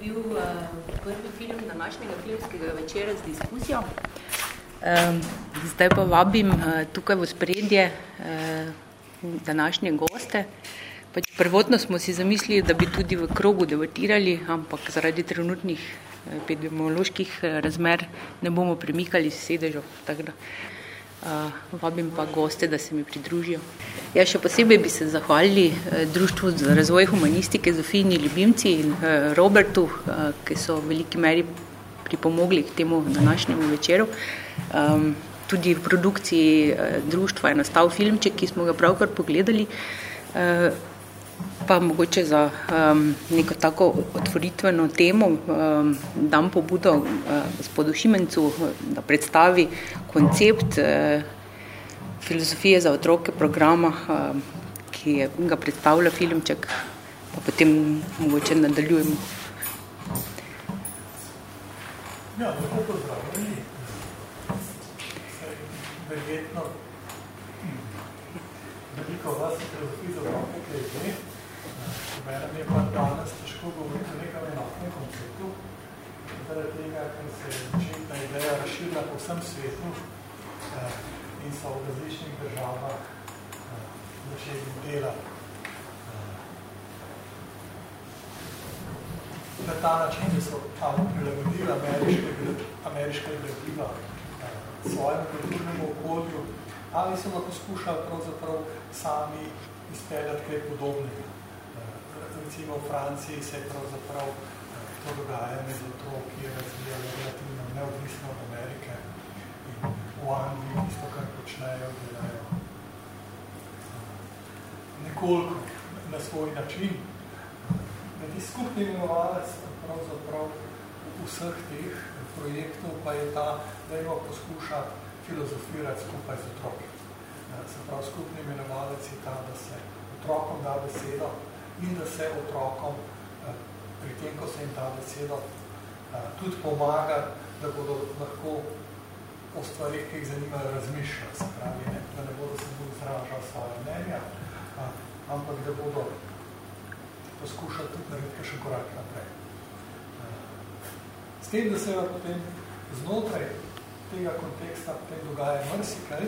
bil uh, prvi film današnjega filmskega večera z diskusijo. Um, zdaj pa vabim uh, tukaj v spredje uh, današnje goste. Pač prvotno smo si zamislili, da bi tudi v krogu debatirali, ampak zaradi trenutnih epidemioloških razmer ne bomo premikali sedežov. Tako da, vabim pa goste, da se mi pridružijo. Ja, še posebej bi se zahvalili uh, Društvu za razvoj humanistike, Zofini Ljubimci in uh, Robertu, uh, ki so v veliki meri pripomogli k temu današnjemu večeru. Um, tudi v produkciji uh, društva je nastal filmček, ki smo ga pravkar pogledali. Pa mogoče za um, neko tako otvoritveno temo um, dam pobudo uh, gospodu Šimencu, da predstavi koncept uh, filozofije za otroke programa, uh, ki je, ga predstavlja filmček, pa potem mogoče nadaljujemo. Ja, lepo pozdravljeni. Verjetno veliko vas je filozofij za otroke, ki je Mene je pa danes težko govoriti o nekem enotnem konceptu, zaradi tega, ker se je začetna ideja razširila po vsem svetu eh, in so v različnih državah eh, začeli delati. Eh, na ta način, da so tam prilagodili ameriška gradiva svojemu kulturnemu okolju, ali so ga poskušali pravzaprav sami izpeljati kaj podobnega recimo v Franciji se je pravzaprav eh, to dogaja med otrok, ki je razvijalo relativno neodvisno od Amerike in v Angliji isto, kar počnejo, delajo eh, nekoliko na svoj način. Med skupni imenovalec pravzaprav vseh teh projektov pa je ta, da ima poskuša filozofirati skupaj z otroki. Eh, se pravi, skupni imenovalec je ta, da se otrokom da besedo, in da se otrokom eh, pri tem, ko se jim ta beseda eh, tudi pomaga, da bodo lahko o stvarih, ki jih zanimajo, razmišljati, se pravi, ne? da ne bodo samo izražali svoje mnenja, eh, ampak da bodo poskušali tudi narediti še korak naprej. S tem, da se potem znotraj tega konteksta potem dogaja mrsikaj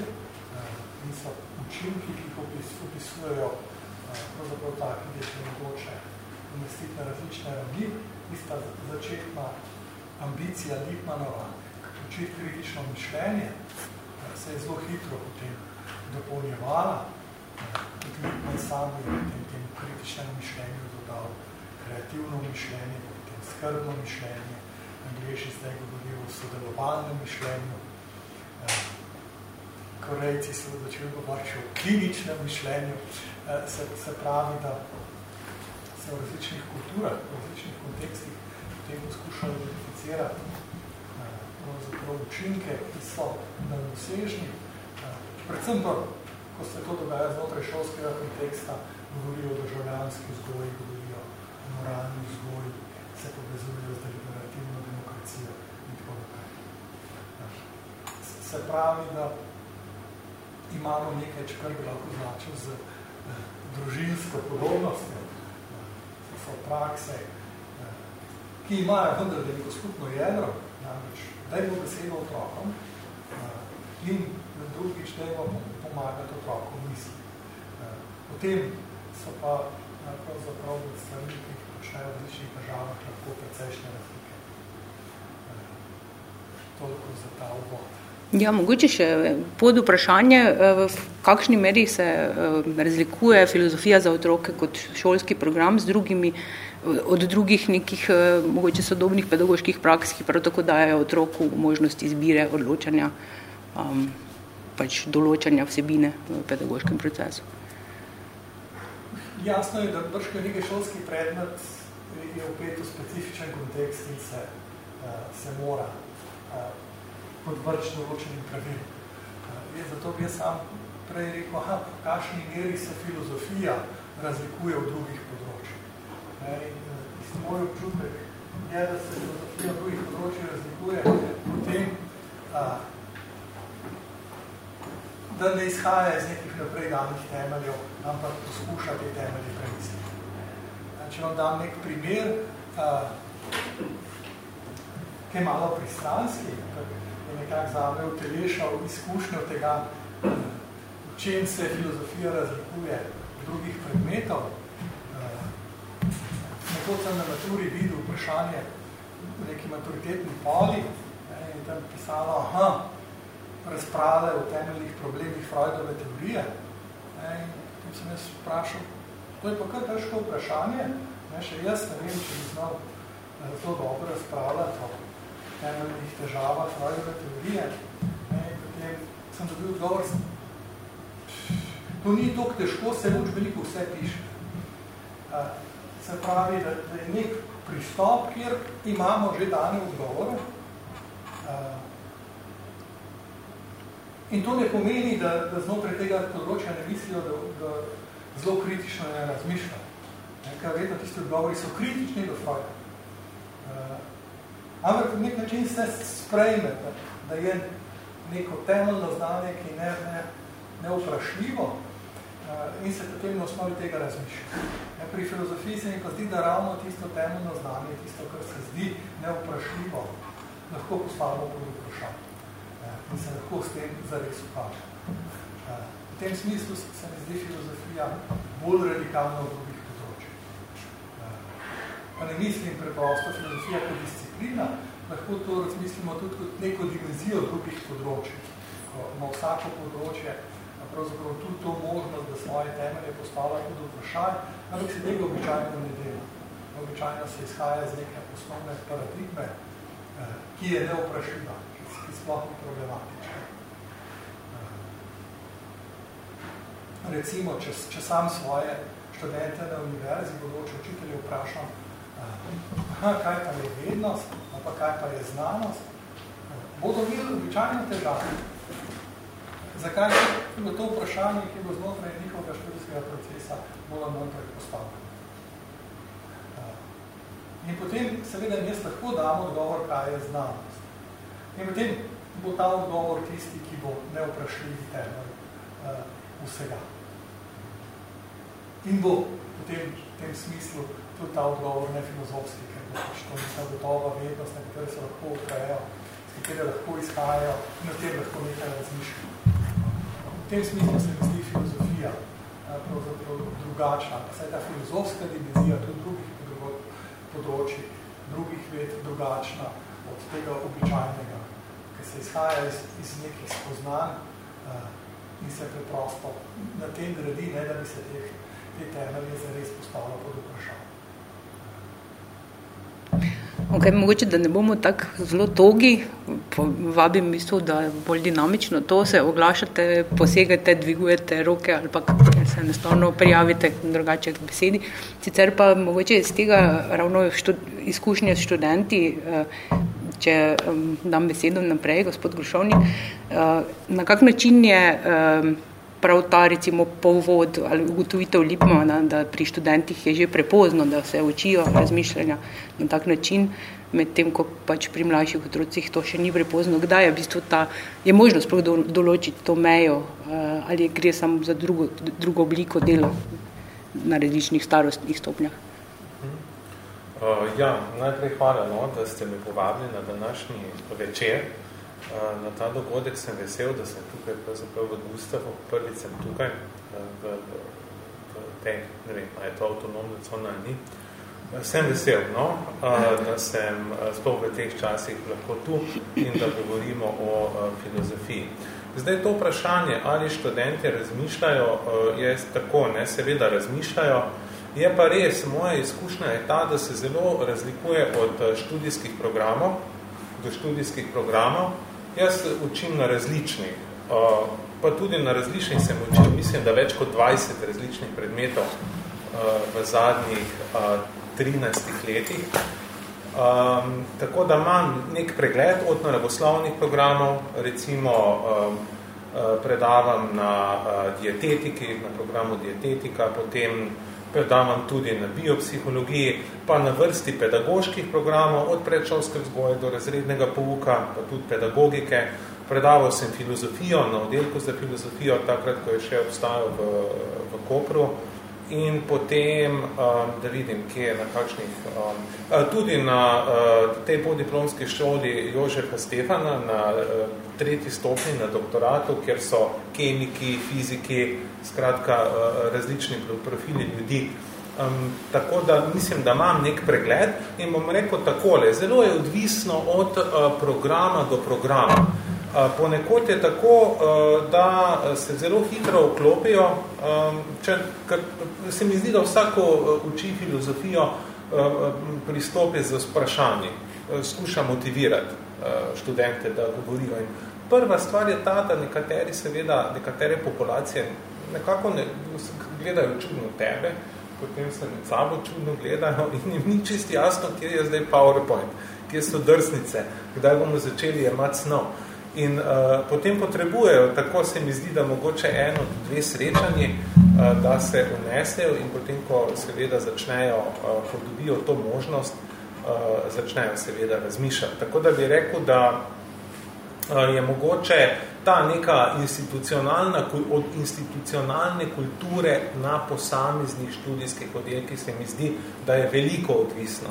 in so učinki, ki jih opisujejo pravzaprav taki, da se mogoče umestiti na različne ravni. Tista začetna ambicija Littmanova, učiti kritično mišljenje, se je zelo hitro potem dopolnjevala. Tudi Littman sam je potem temu kritičnemu mišljenju dodal kreativno mišljenje, potem skrbno mišljenje. Angleši zdaj govorijo o sodelovalnem mišljenju. Korejci so začeli govoriti o kliničnem mišljenju. Eh, se, se pravi, da se v različnih kulturah, v različnih kontekstih potem poskušajo identificirati uh, učinke, ki so nanosežni. Uh, predvsem pa, ko se to dogaja znotraj šolskega konteksta, govorijo o državljanski vzgoji, govorijo o moralni vzgoji, se povezujejo z deliberativno demokracijo in tako naprej. Se pravi, da imamo nekaj, kar bi lahko značil z družinsko podobnostjo, to so prakse, ki imajo vendar veliko skupno jedro, namreč dajmo besedo otrokom in drugič dajmo pomagati otrokom misli. Potem so pa pravzaprav med stvarmi, ki jih počnejo v različnih državah, lahko precejšnje razlike. Toliko za ta uvod. Ja, mogoče še pod vprašanje, eh, v kakšni meri se eh, razlikuje filozofija za otroke kot šolski program z drugimi, od drugih nekih eh, mogoče sodobnih pedagoških praks, ki prav tako dajo otroku možnost izbire, odločanja, um, pač določanja vsebine v pedagoškem procesu. Jasno je, da brško nekaj šolski predmet je opet v specifičen kontekst in se, se mora podvrč določenim pravilom. Je, zato bi jaz sam prej rekel, aha, v kakšni meri se filozofija razlikuje v drugih področjih. In moj občutek je, da se filozofija v drugih področjih razlikuje potem, a, da ne izhaja iz nekih naprej danih temeljev, ampak poskuša te temelje premisliti. Če vam dam nek primer, uh, kaj malo pristranski, je nekako zame utelešal izkušnjo tega, v čem se filozofija razlikuje drugih predmetov. Uh, nekod sem na maturi videl vprašanje v neki maturitetni poli ne, in tam pisalo, aha, razprave o temeljnih problemih Freudove teorije. Ne, in tam sem jaz vprašal, to je pa kar težko vprašanje, ne, še jaz ne vem, če bi znal zelo dobro razpravljati temeljnih težavah Freudove teorije. Ne, potem sem dobil odgovor, to ni toliko težko, se v veliko vse piše. Uh, se pravi, da, da je nek pristop, kjer imamo že dane odgovore. Uh, In to ne pomeni, da, da znotraj tega področja ne mislijo, da, da zelo kritično ne razmišlja. Ker vedno tisti odgovori so kritični do Freuda. Uh, ampak v nek način se sprejme, da, je neko temeljno znanje, ki ne, ne, neuprašljivo uh, in se potem na osnovi tega razmišlja. Ja, pri filozofiji se pa zdi, da ravno tisto temeljno znanje, tisto, kar se zdi neuprašljivo, lahko postavimo pod vprašanje in se lahko s tem zares ukaže. V tem smislu se mi zdi filozofija bolj radikalna v drugih področjih. Pa ne mislim preprosto filozofija kot disciplina, lahko to razmislimo tudi kot neko dimenzijo drugih področjih, ko ima vsako področje pravzaprav tudi to možnost, da svoje temelje postavlja tudi vprašaj, ampak se tega običajno ne dela. Običajno se izhaja iz neke osnovne paradigme, ki je neoprašljiva sploh ni problematična. Recimo, če, če sam svoje študente na univerzi, bodoče učitelje vprašam, aha, kaj pa je vednost, pa kaj pa je znanost, bodo imeli običajno težave. Zakaj je to vprašanje, ki bo znotraj njihovega študijskega procesa bolj manj postavljeno? In potem seveda jaz lahko dam odgovor, kaj je znanost. In potem bo ta odgovor tisti, ki bo neoprašljiv temelj uh, vsega. In bo v tem, tem smislu tudi ta odgovor nefilozofski, ker bo pač to neka gotova vednost, na katere se lahko uprejo, s katere lahko izhajajo in o tem lahko nekaj razmišljajo. V tem smislu se mi zdi filozofija uh, pravzaprav drugačna, pa saj ta filozofska dimenzija tudi drugih področji, drugih ved drugačna od tega običajnega se izhaja iz, iz nekih spoznanj uh, in se preprosto na tem gradi, ne da bi se teh, te temelje zares postavilo pod vprašanje. Okay, mogoče, da ne bomo tako zelo togi, vabim mislil, da je bolj dinamično to, se oglašate, posegate, dvigujete roke ali pa se enostavno prijavite drugače k besedi. Sicer pa mogoče iz tega ravno štud, izkušnje s študenti, eh, če dam besedo naprej, gospod Grušovnik, uh, na kak način je prav ta recimo povod ali ugotovitev Lipmana, da pri študentih je že prepozno, da se učijo razmišljanja na tak način, medtem ko pač pri mlajših otrocih to še ni prepozno. Kdaj je v bistvu ta, je možno sploh do, določiti to mejo uh, ali gre samo za drugo, drugo obliko dela na različnih starostnih stopnjah? Uh, ja, najprej hvala, no, da ste me povabili na današnji večer. Na ta dogodek sem vesel, da sem tukaj pravzaprav v Gustavu, prvič sem tukaj, v, v, v tej, ne vem, je to avtonomna cona ali ni. Sem vesel, no, da sem sploh v teh časih lahko tu in da govorimo o filozofiji. Zdaj to vprašanje, ali študenti razmišljajo, je tako, ne, seveda razmišljajo, Je pa res, moja izkušnja je ta, da se zelo razlikuje od študijskih programov do študijskih programov. Jaz učim na različnih, eh, pa tudi na različnih sem učil, mislim, da več kot 20 različnih predmetov eh, v zadnjih 13 letih. Um, tako da imam nek pregled od naravoslovnih programov, recimo um, predavam na uh, dietetiki, na programu dietetika, potem predavam tudi na biopsihologiji, pa na vrsti pedagoških programov, od predšolske vzgoje do razrednega pouka, pa tudi pedagogike. Predaval sem filozofijo na oddelku za filozofijo, takrat, ko je še obstajal v, v Kopru. In potem, um, da vidim, kje je na kakšnih, um, tudi na uh, tej podiplomski šoli Jožefa Stefana, na uh, tretji stopni, na doktoratu, kjer so kemiki, fiziki, skratka uh, različni profili ljudi. Um, tako da mislim, da imam nek pregled in bom rekel takole, zelo je odvisno od uh, programa do programa. Ponekod je tako, da se zelo hitro vklopijo, če, ker se mi zdi, da vsako uči filozofijo pristopi z vprašanji, skuša motivirati študente, da govorijo. In prva stvar je ta, da nekateri seveda, nekatere populacije nekako ne, gledajo čudno tebe, potem se med sabo čudno gledajo in jim ni čisti jasno, kje je zdaj PowerPoint, kje so drsnice, kdaj bomo začeli jemati snov. In uh, potem potrebujejo, tako se mi zdi, da mogoče eno, dve srečanje, uh, da se unesejo in potem, ko seveda začnejo, uh, ko dobijo to možnost, uh, začnejo seveda razmišljati. Tako da bi rekel, da uh, je mogoče ta neka institucionalna, od institucionalne kulture na posameznih študijskih oddelkih se mi zdi, da je veliko odvisno.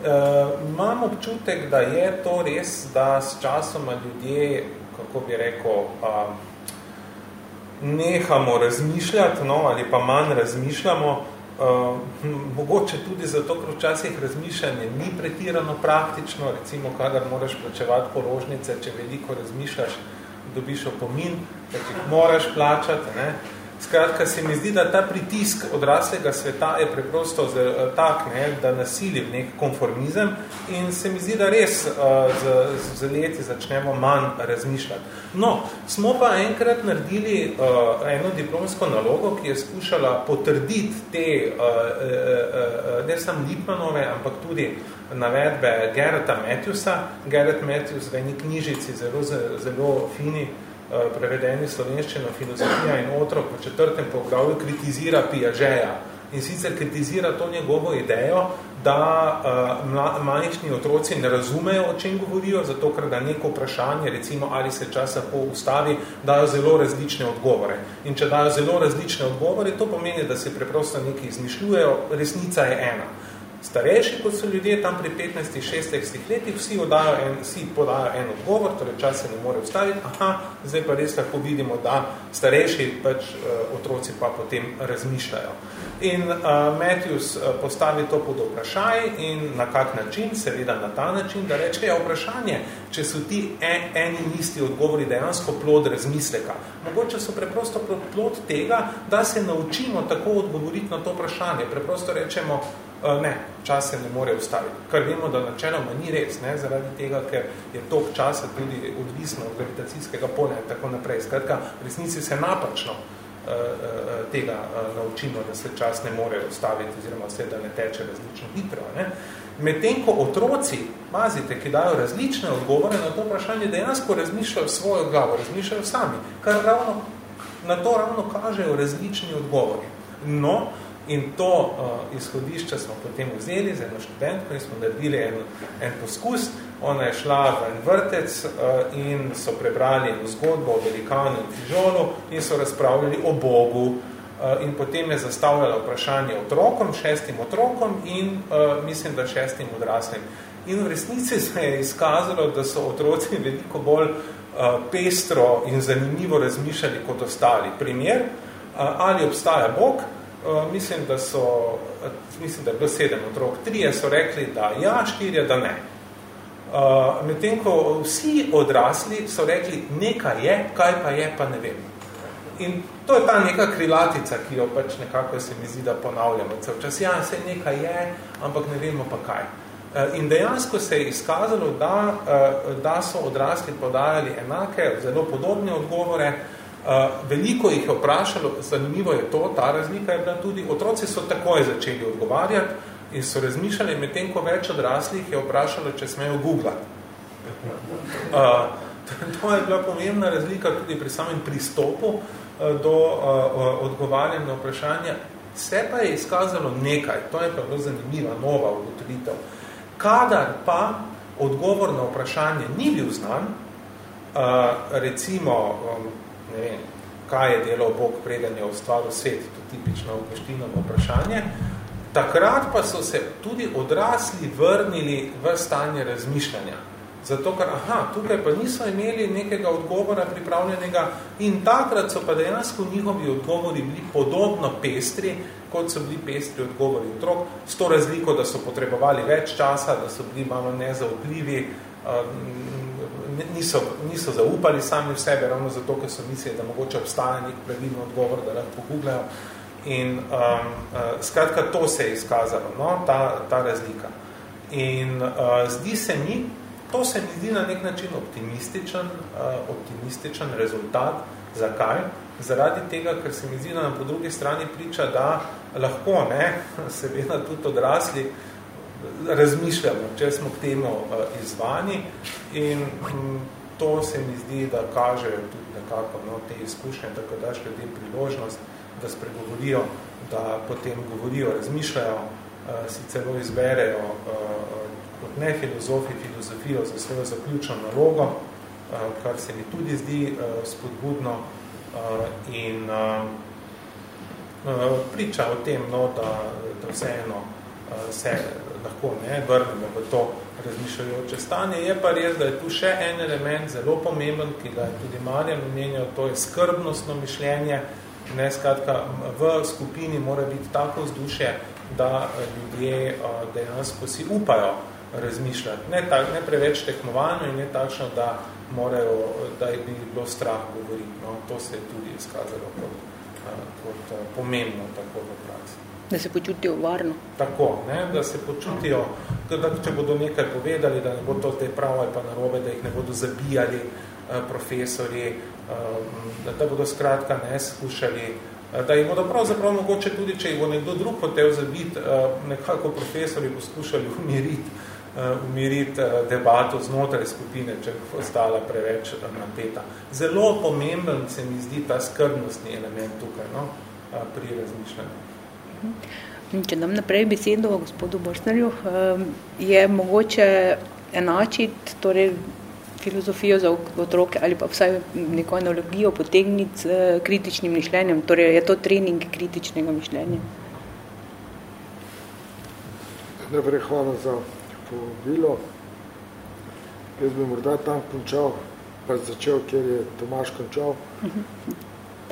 Uh, imam občutek, da je to res, da s časoma ljudje, kako bi rekel, uh, nehamo razmišljati, no, ali pa manj razmišljamo, uh, mogoče tudi zato, ker včasih razmišljanje ni pretirano praktično, recimo, kadar moraš plačevati položnice, če veliko razmišljaš, dobiš opomin, da jih moraš plačati, ne, Skratka, se mi zdi, da ta pritisk odraslega sveta je preprosto tak, ne, da nasili v nek konformizem in se mi zdi, da res uh, z, z leti začnemo manj razmišljati. No, smo pa enkrat naredili uh, eno diplomsko nalogo, ki je skušala potrditi te, uh, uh, uh, ne samo Lipmanove, ampak tudi navedbe Gerrata Matthewsa. Gerrit Matthews v eni knjižici, zelo, zelo fini, Eh, prevedeni slovenščino filozofija in otrok v četrtem poglavju kritizira Piažeja in sicer kritizira to njegovo idejo, da uh, manjšni otroci ne razumejo, o čem govorijo, zato ker da neko vprašanje, recimo ali se časa po ustavi, dajo zelo različne odgovore. In če dajo zelo različne odgovore, to pomeni, da se preprosto nekaj izmišljujejo, resnica je ena starejši, kot so ljudje tam pri 15-16 letih, vsi, odajo en, vsi podajo en odgovor, torej čas se ne more ustaviti, aha, zdaj pa res lahko vidimo, da starejši pač uh, otroci pa potem razmišljajo. In uh, Matthews uh, postavi to pod vprašaj in na kak način, seveda na ta način, da reče, ja, vprašanje, če so ti en, eni isti odgovori dejansko plod razmisleka. Mogoče so preprosto plod tega, da se naučimo tako odgovoriti na to vprašanje. Preprosto rečemo, Eh, ne, čas se ne more ustaviti. Kar vemo, da načeloma ni res, ne, zaradi tega, ker je tok časa tudi odvisno od gravitacijskega polja in tako naprej. Skratka, v resnici se napačno uh, uh, tega uh, naučimo, da se čas ne more ustaviti oziroma vse, da ne teče različno hitro. Ne. Medtem, ko otroci, mazite, ki dajo različne odgovore na to vprašanje, dejansko razmišljajo svojo glavo, razmišljajo sami, kar ravno, na to ravno kažejo različni odgovori. No, In to uh, izhodišče smo potem vzeli z eno študentko in smo naredili en, en poskus. Ona je šla v en vrtec uh, in so prebrali zgodbo o velikanu in fižolu in so razpravljali o Bogu. Uh, in potem je zastavljala vprašanje otrokom, šestim otrokom in uh, mislim, da šestim odraslim. In v resnici se je izkazalo, da so otroci veliko bolj uh, pestro in zanimivo razmišljali kot ostali. Primer, uh, ali obstaja Bog, Uh, mislim, da so, mislim, da je bilo sedem otrok, trije so rekli, da ja, štirje, da ne. Uh, Medtem, ko vsi odrasli so rekli, nekaj je, kaj pa je, pa ne vem. In to je ta neka krilatica, ki jo pač nekako se mi zdi, da ponavljamo. Včas, ja, vse nekaj je, ampak ne vemo pa kaj. Uh, in dejansko se je izkazalo, da, da so odrasli podajali enake, zelo podobne odgovore, veliko jih je vprašalo, zanimivo je to, ta razlika je bila tudi, otroci so takoj začeli odgovarjati in so razmišljali, medtem ko več odraslih je vprašalo, če smejo googlati. Uh, to je bila pomembna razlika tudi pri samem pristopu uh, do uh, odgovarjanja na vprašanje. Vse pa je izkazalo nekaj, to je pa bilo zanimiva, nova ugotovitev. Kadar pa odgovor na vprašanje ni bil znan, uh, recimo um, ne vem, kaj je delal Bog preden je ustvaril svet, to tipično Augustinovo vprašanje. Takrat pa so se tudi odrasli vrnili v stanje razmišljanja. Zato, ker aha, tukaj pa niso imeli nekega odgovora pripravljenega in takrat so pa dejansko njihovi odgovori bili podobno pestri, kot so bili pestri odgovori otrok, s to razliko, da so potrebovali več časa, da so bili malo nezaupljivi, niso, niso zaupali sami v sebe, ravno zato, ker so mislili, da mogoče obstaja nek pravilno odgovor, da lahko googlejo. In um, uh, skratka, to se je izkazalo, no, ta, ta razlika. In uh, zdi se mi, to se mi zdi na nek način optimističen, uh, optimističen rezultat. Zakaj? Zaradi tega, ker se mi zdi, da na po drugi strani priča, da lahko, ne, seveda tudi odrasli, uh, razmišljamo, če smo k temu uh, izvani in um, to se mi zdi, da kaže tudi nekako no, te izkušnje, tako daš ljudem priložnost, da spregovorijo, da potem govorijo, razmišljajo, uh, si celo izberejo uh, kot ne filozofi, filozofijo za svojo zaključno nalogo, uh, kar se mi tudi zdi spodbudno in priča o tem, no, da, da vseeno se lahko ne vrnemo v to razmišljajoče stanje. Je pa res, da je tu še en element zelo pomemben, ki ga je tudi Marjan omenjal, to je skrbnostno mišljenje. Ne, skratka, v skupini mora biti tako vzdušje, da ljudje dejansko si upajo razmišljati. Ne, tak, ne preveč tekmovalno in ne takšno, da morajo, da je bi bilo strah govoriti. No, to se je tudi izkazalo kot, kot pomembno tako v praksi. Da se počutijo varno. Tako, ne? da se počutijo, da če bodo nekaj povedali, da ne bo to te pravo ali pa narobe, da jih ne bodo zabijali uh, profesori, um, da, da bodo skratka ne skušali, uh, da jih bodo pravzaprav mogoče tudi, če jih bo nekdo drug hotel zabiti, nekako profesori poskušali umiriti, umiriti debato znotraj skupine, če bo ostala preveč napeta. Zelo pomemben se mi zdi ta skrbnostni element tukaj no? pri razmišljanju. Če nam naprej besedo gospodu Borsnerju, je mogoče enačiti torej, filozofijo za otroke ali pa vsaj neko analogijo potegniti s kritičnim mišljenjem, torej je to trening kritičnega mišljenja. Najprej hvala za povabilo. Jaz bi morda tam končal, pa začel, kjer je Tomaš končal. Mhm.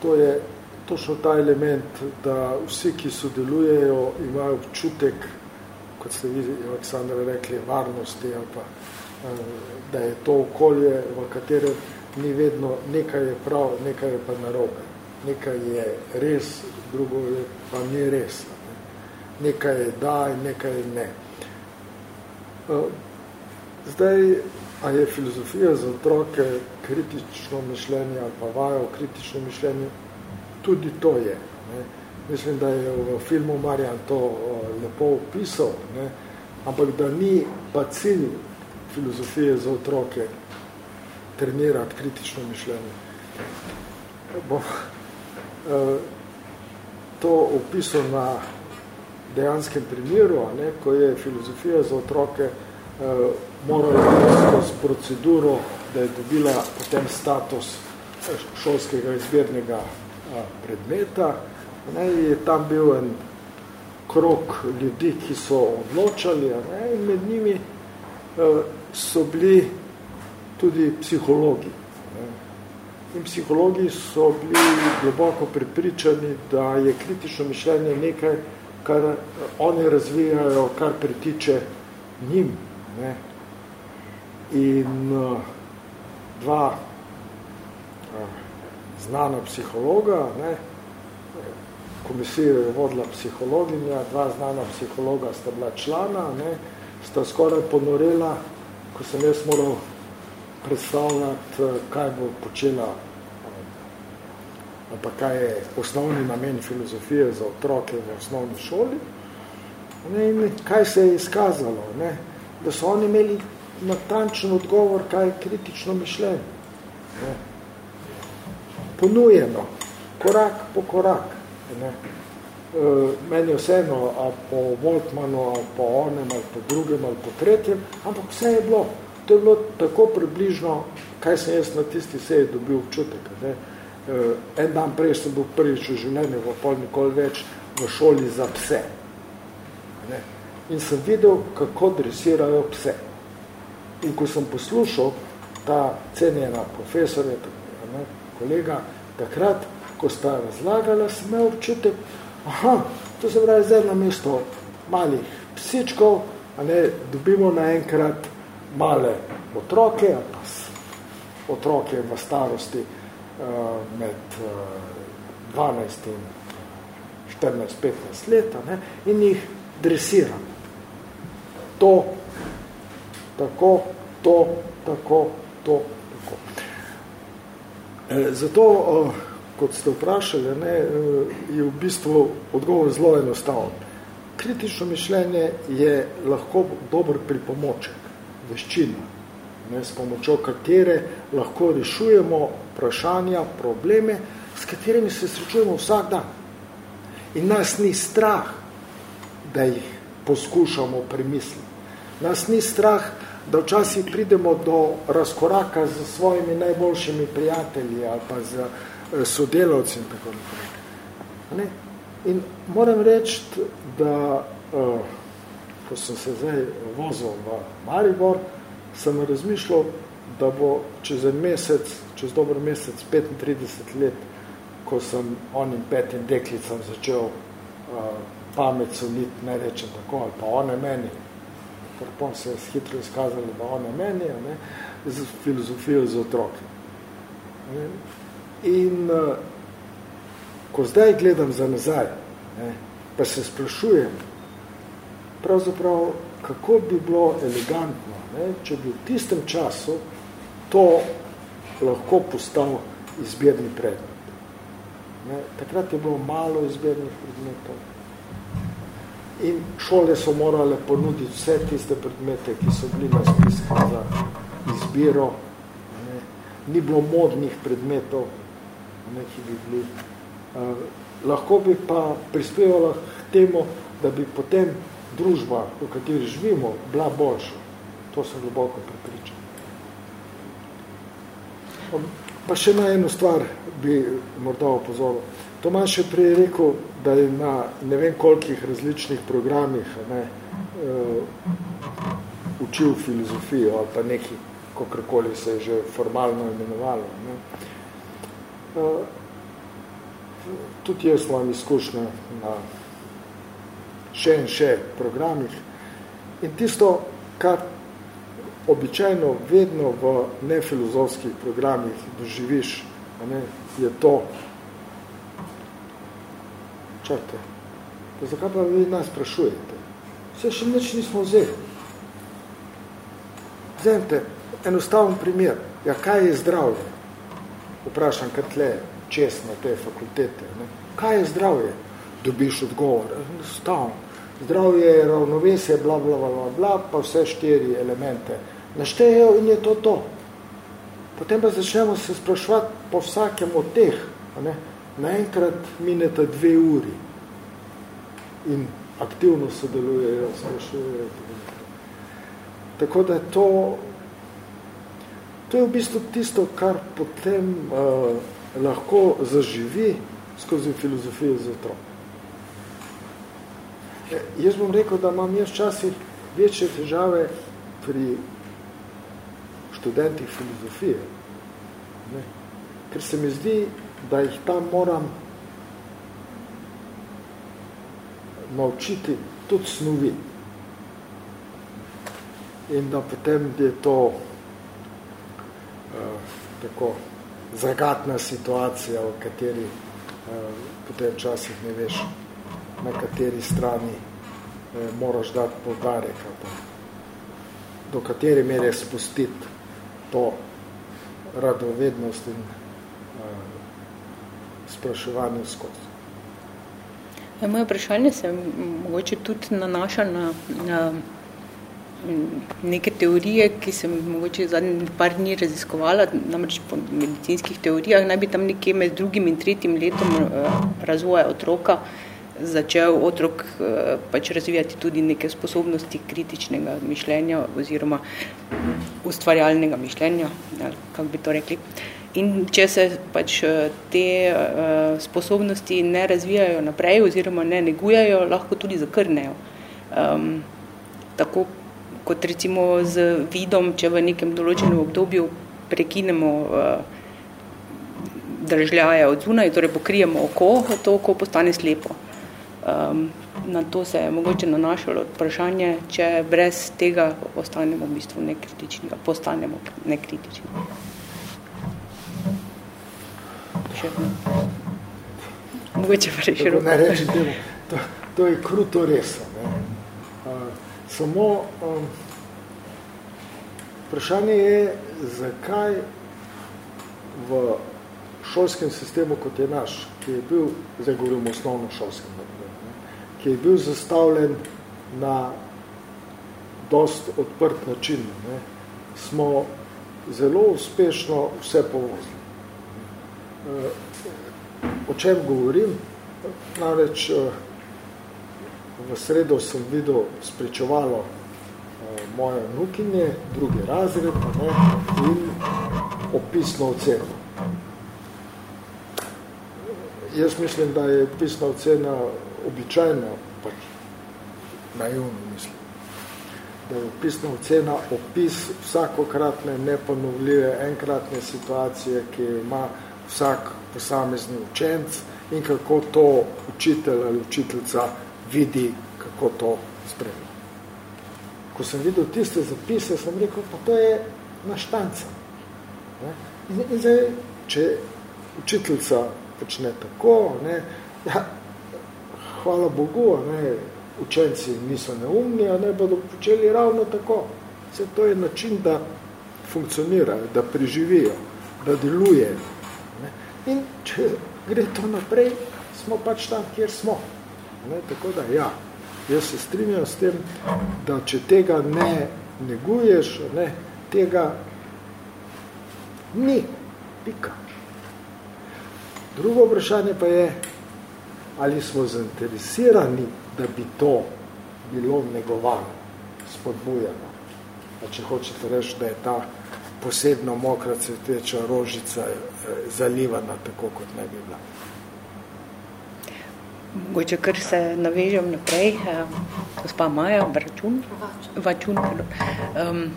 To je točno ta element, da vsi, ki sodelujejo, imajo občutek, kot ste vi, Aleksandra, rekli, varnosti ali pa, eh, da je to okolje, v katerem ni vedno nekaj je prav, nekaj je pa narobe. Nekaj je res, drugo je pa ni res. Nekaj je da in nekaj je ne. Eh, zdaj, a je filozofija za otroke kritično mišljenje ali pa vajo kritično mišljenje, tudi to je. Ne. Mislim, da je v filmu Marjan to lepo opisal, ne. ampak da ni pa cilj filozofije za otroke trenirati kritično mišljenje. Bom e, to opisal na dejanskem primeru, ne, ko je filozofija za otroke e, morala s proceduro, da je dobila potem status šolskega izbirnega predmeta. Ne, je tam bil en krok ljudi, ki so odločali ne, in med njimi uh, so bili tudi psihologi. Ne. In psihologi so bili globoko prepričani, da je kritično mišljenje nekaj, kar oni razvijajo, kar pritiče njim. Ne. In uh, dva uh, znana psihologa, ne, komisijo je vodila psihologinja, dva znana psihologa sta bila člana, ne, sta skoraj ponorela, ko sem jaz moral predstavljati, kaj bo počela ali pa kaj je osnovni namen filozofije za otroke v osnovni šoli. Ne, in kaj se je izkazalo? Ne? Da so oni imeli natančen odgovor, kaj je kritično mišljenje. Ne? Ponujeno, korak po korak. Ne. E, meni je vseeno, ali po Voltmanu, ali po onem, ali po drugem, ali po tretjem, ampak vse je bilo. To je bilo tako približno, kaj sem jaz na tisti seji dobil občutek. Ne. en dan prej sem bil prvič v življenju, v pol nikoli več, v šoli za pse. Ne? In sem videl, kako dresirajo pse. In ko sem poslušal ta cenjena profesor, ne, kolega, takrat, ko sta razlagala, sem imel občutek, aha, to se pravi zdaj na mesto malih psičkov, a ne, dobimo naenkrat male otroke, a pa otroke v starosti uh, med uh, 12 in 14-15 let ne, in jih dresiram. To, tako, to, tako, to, zato, uh, kot ste vprašali, ne, je v bistvu odgovor zelo enostaven. Kritično mišljenje je lahko dober pripomoček, veščina, ne, s pomočjo katere lahko rešujemo vprašanja, probleme, s katerimi se srečujemo vsak dan. In nas ni strah, da jih poskušamo premisliti. Nas ni strah, da včasih pridemo do razkoraka z svojimi najboljšimi prijatelji ali pa z Eh, sodelavci in tako naprej. Ne? In moram reči, da uh, ko sem se zdaj vozil v Maribor, sem razmišljal, da bo čez en mesec, čez dober mesec, 35 let, ko sem onim petim deklicam začel uh, pamet soliti, ne rečem tako, ali pa one meni, ker pom se je hitro izkazali, da one meni, ne, z filozofijo za otroke. Ne, In uh, ko zdaj gledam za nazaj, ne, pa se sprašujem, pravzaprav, kako bi bilo elegantno, ne, če bi v tistem času to lahko postal izbirni predmet. Ne, takrat je bilo malo izbirnih predmetov. In šole so morale ponuditi vse tiste predmete, ki so bili na spisku za izbiro. Ne. Ni bilo modnih predmetov, ne, ki bi bili. Uh, lahko bi pa prispevala k temu, da bi potem družba, v kateri živimo, bila boljša. To sem globoko pripričan. Pa še na eno stvar bi morda opozoril. Tomaš je prej rekel, da je na ne vem kolikih različnih programih ne, uh, učil filozofijo ali pa neki, kakorkoli se je že formalno imenovalo. Ne. Uh, tudi jaz imam izkušnje na še in še programih. In tisto, kar običajno vedno v nefilozofskih programih doživiš, ne, je to, čarte, pa zakaj pa vi nas sprašujete? Vse še nič nismo vzeli. Vzemte enostaven primer. Ja, kaj je zdravje? vprašam, kar tle čestno te fakultete. Ne? Kaj je zdravje? Dobiš odgovor. Stavno. Zdravje je ravnovesje, bla, bla, bla, bla, pa vse štiri elemente. Naštejejo in je to to. Potem pa začnemo se sprašovati po vsakem od teh. Ne? Naenkrat mineta dve uri in aktivno sodelujejo, sprašujejo. Tako da to To je v bistvu tisto, kar potem uh, lahko zaživi skozi filozofijo za otrok. E, jaz bom rekel, da imam jaz časih večje težave pri študentih filozofije, ne? ker se mi zdi, da jih tam moram naučiti tudi snovi. In da potem je to Eh, tako zagatna situacija, v kateri eh, potem časih ne veš, na kateri strani eh, moraš dati povdarek, do katere mere spustiti to radovednost in spraševanje skozi. Ja, moje vprašanje se mogoče tudi nanaša na, na neke teorije, ki sem mogoče zadnji par dni raziskovala, namreč po medicinskih teorijah, naj bi tam nekje med drugim in tretjim letom eh, razvoja otroka začel otrok eh, pač razvijati tudi neke sposobnosti kritičnega mišljenja oziroma ustvarjalnega mišljenja, kako bi to rekli. In če se pač te uh, sposobnosti ne razvijajo naprej oziroma ne negujajo, lahko tudi zakrnejo. Um, tako kot recimo z vidom, če v nekem določenem obdobju prekinemo uh, držljaje od zunaj, torej pokrijemo oko, to oko postane slepo. Um, na to se je mogoče nanašalo vprašanje, če brez tega ostanemo v bistvu nekritični, postanemo nekritični. Še Mogoče pa rešilo. Ne reči temu, to, to je kruto res. Ne? Uh, samo um, vprašanje je, zakaj v šolskem sistemu, kot je naš, ki je bil, zdaj govorimo osnovno šolskem, ki je bil zastavljen na dost odprt način. Ne, smo zelo uspešno vse povozili. O čem govorim? Namreč eh, v sredo sem videl spričevalo eh, moje nukinje, drugi razred ne, in opisno oceno. Jaz mislim, da je opisna ocena običajno, pač naivno mislim, da je opisna ocena opis vsakokratne neponovljive enkratne situacije, ki ima vsak posamezni učenc in kako to učitelj ali učiteljica vidi, kako to spremlja. Ko sem videl tiste zapise, sem rekel, pa to je naštanca. In, in zdaj, če učiteljica počne tako, ne, ja, hvala Bogu, ne, učenci niso neumni, a ne bodo počeli ravno tako. Vse to je način, da funkcionirajo, da preživijo, da delujejo. In če gre to naprej, smo pač tam, kjer smo. Ne, tako da, ja, jaz se strinjam s tem, da če tega ne neguješ, ne, tega ni, pika. Drugo vprašanje pa je, ali smo zainteresirani, da bi to bilo negovano, spodbujeno. A če hočete reči, da je ta posebno mokra cveteča rožica eh, zalivana tako, kot ne bi bila. Mogoče, kar se navežem naprej, eh, gospa Maja, Vačun, Vačun, um,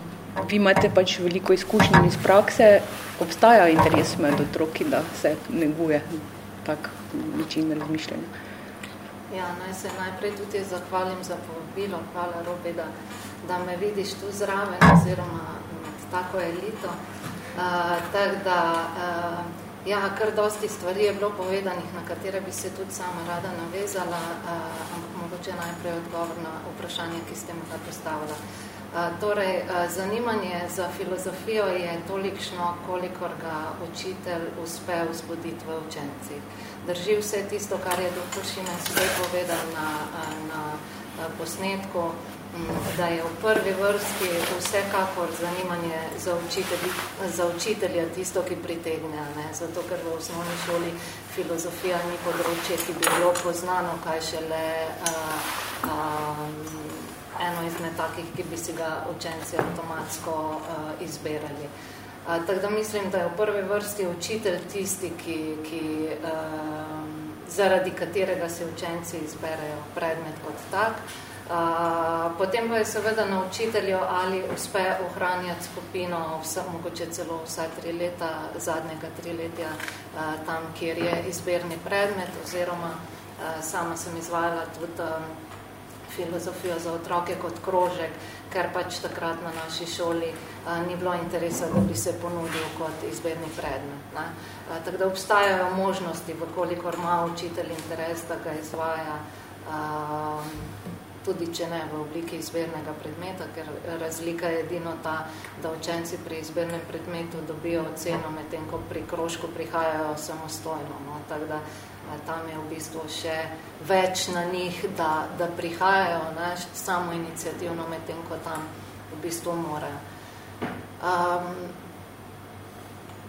vi imate pač veliko izkušnje iz prakse, obstaja interes med otroki, da se neguje tak način razmišljanja. Ja, naj se najprej tudi zahvalim za povabilo. Hvala, Robi, da, da me vidiš tu zraven oziroma tako elito. Uh, tak da, uh, ja, kar dosti stvari je bilo povedanih, na katere bi se tudi sama rada navezala, uh, ampak mogoče najprej odgovor na vprašanje, ki ste mi ga postavila. Uh, torej, uh, zanimanje za filozofijo je tolikšno, kolikor ga učitelj uspe vzbuditi v učencih drži vse tisto, kar je dr. Šimen povedal na, na posnetku, da je v prvi vrsti vsekakor zanimanje za, učitelj, za učitelja tisto, ki pritegne. Ne? Zato, ker v osnovni šoli filozofija ni področje, ki bi bilo poznano, kaj šele a, a, eno izmed takih, ki bi si ga učenci avtomatsko a, izberali. Tako da mislim, da je v prvi vrsti učitelj tisti, ki, ki uh, zaradi katerega se učenci izberejo predmet kot tak. Uh, potem pa je seveda na učitelju, ali uspe ohranjati skupino vse, mogoče celo vsaj tri leta, zadnjega tri letja uh, tam, kjer je izberni predmet, oziroma uh, sama sem izvajala tudi um, filozofijo za otroke kot krožek, ker pač takrat na naši šoli a, ni bilo interesa, da bi se ponudil kot izbedni predmet. Ne. A, tako da obstajajo možnosti, vkolikor ima učitelj interes, da ga izvaja a, tudi če ne v obliki izbernega predmeta, ker razlika je edino ta, da učenci pri izbernem predmetu dobijo oceno, medtem ko pri krožku prihajajo samostojno. No. Tako da tam je v bistvu še več na njih, da, da prihajajo ne, samo inicijativno, medtem ko tam v bistvu morajo. Um,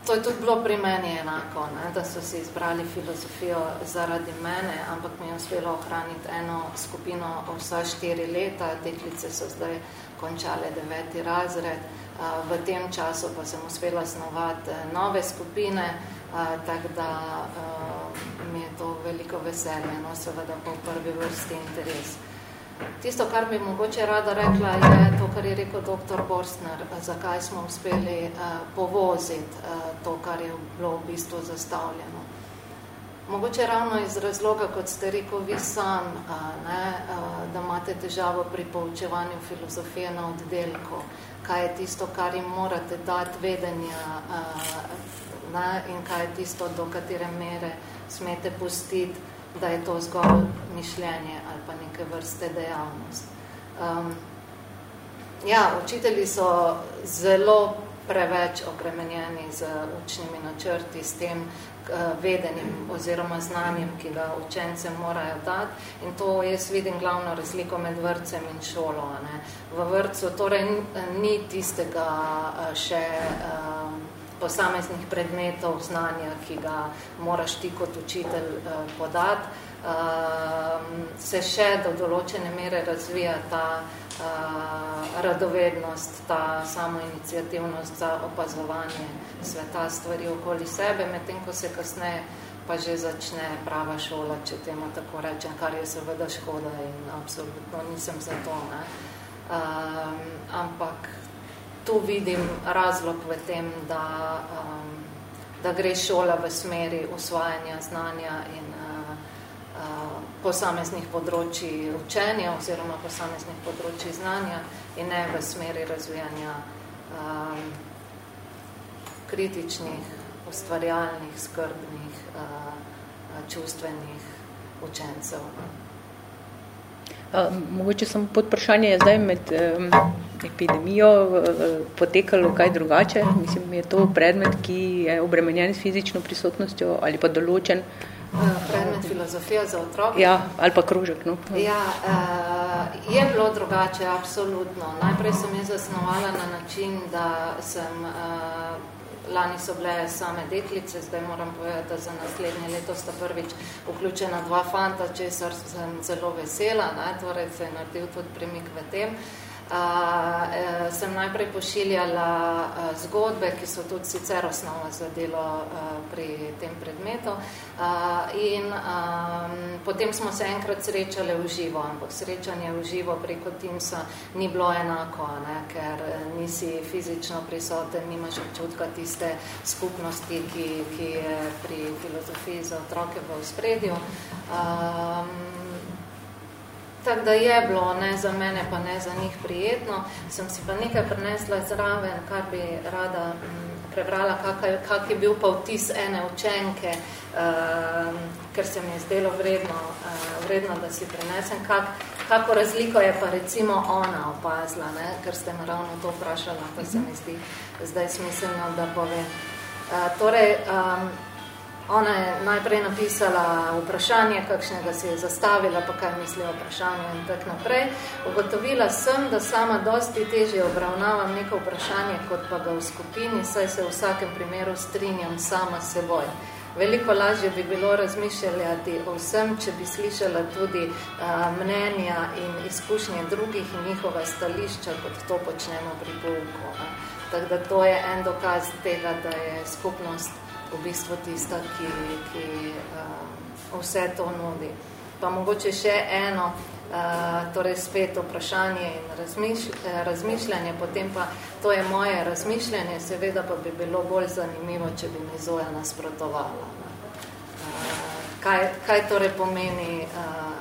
to je tudi bilo pri meni enako, ne, da so si izbrali filozofijo zaradi mene, ampak mi je uspelo ohraniti eno skupino vsa štiri leta, deklice so zdaj končale deveti razred, v tem času pa sem uspela snovati nove skupine, tako da mi je to veliko veselje, no seveda v prvi vrsti interes. Tisto, kar bi mogoče rada rekla, je to, kar je rekel dr. Borstner, zakaj smo uspeli povoziti to, kar je bilo v bistvu zastavljeno. Mogoče ravno iz razloga, kot ste rekel vi sam, ne, da imate težavo pri poučevanju filozofije na oddelku, kaj je tisto, kar jim morate dati vedenja ne, in kaj je tisto, do katere mere smete pustiti, da je to zgolj mišljenje ali pa neke vrste dejavnost. Um, ja, učitelji so zelo preveč obremenjeni z učnimi načrti, s tem vedenjem oziroma znanjem, ki ga učence morajo dati. In to jaz vidim glavno razliko med vrtcem in šolo. Ne. V vrtcu torej ni tistega še um, posameznih predmetov znanja, ki ga moraš ti kot učitelj uh, podati. Uh, se še do določene mere razvija ta uh, radovednost, ta samoiniciativnost za opazovanje sveta, stvari okoli sebe, medtem ko se kasneje pa že začne prava šola, če temu tako rečem, kar je seveda škoda in absolutno nisem za to. Ne. Um, ampak tu vidim razlog v tem, da, um, da gre šola v smeri usvajanja znanja in uh, uh, posameznih področji učenja oziroma posameznih področji znanja in ne v smeri razvijanja um, kritičnih, ustvarjalnih, skrbnih, uh, čustvenih učencev. Mogoče samo pod vprašanje je zdaj med um, epidemijo potekalo kaj drugače. Mislim, je to predmet, ki je obremenjen s fizično prisotnostjo ali pa določen. Predmet filozofija za otroke. Ja, ali pa krožek. No. Ja, je bilo drugače, absolutno. Najprej sem je zasnovala na način, da sem Lani so bile same deklice, zdaj moram povedati, da za naslednje leto sta prvič vključena dva fanta, česar sem zelo vesela, ne? torej se je naredil tudi premik v tem. Uh, uh, sem najprej pošiljala uh, zgodbe, ki so tudi sicer osnova za delo uh, pri tem predmetu. Uh, in um, potem smo se enkrat srečali v živo, ampak srečanje v živo preko Teamsa ni bilo enako, ne, ker nisi fizično prisoten, nimaš občutka tiste skupnosti, ki, ki je pri filozofiji za otroke v spredju. Um, Tako da je bilo ne za mene, pa ne za njih prijetno. Sem si pa nekaj prinesla zraven, kar bi rada mm, prebrala, kak, kak je bil pa vtis ene učenke, uh, ker se mi je zdelo vredno, uh, vredno da si prinesem. Kak, kako razliko je pa recimo ona opazila, ne? ker ste me ravno to vprašala, pa se mi zdi zdaj smiselno, da povem. Uh, torej, um, Ona je najprej napisala vprašanje, kakšnega si je zastavila, pa kaj misli o vprašanju in tak naprej. Ugotovila sem, da sama dosti težje obravnavam neko vprašanje, kot pa ga v skupini, saj se v vsakem primeru strinjam sama s seboj. Veliko lažje bi bilo razmišljati o vsem, če bi slišala tudi a, mnenja in izkušnje drugih in njihova stališča, kot to počnemo pri pouku. Tako da to je en dokaz tega, da je skupnost v bistvu tista, ki, ki uh, vse to nudi. Pa mogoče še eno, uh, torej spet vprašanje in razmišlj, razmišljanje, potem pa to je moje razmišljanje, seveda pa bi bilo bolj zanimivo, če bi mi Zoja nasprotovala. Uh, kaj, kaj torej pomeni uh,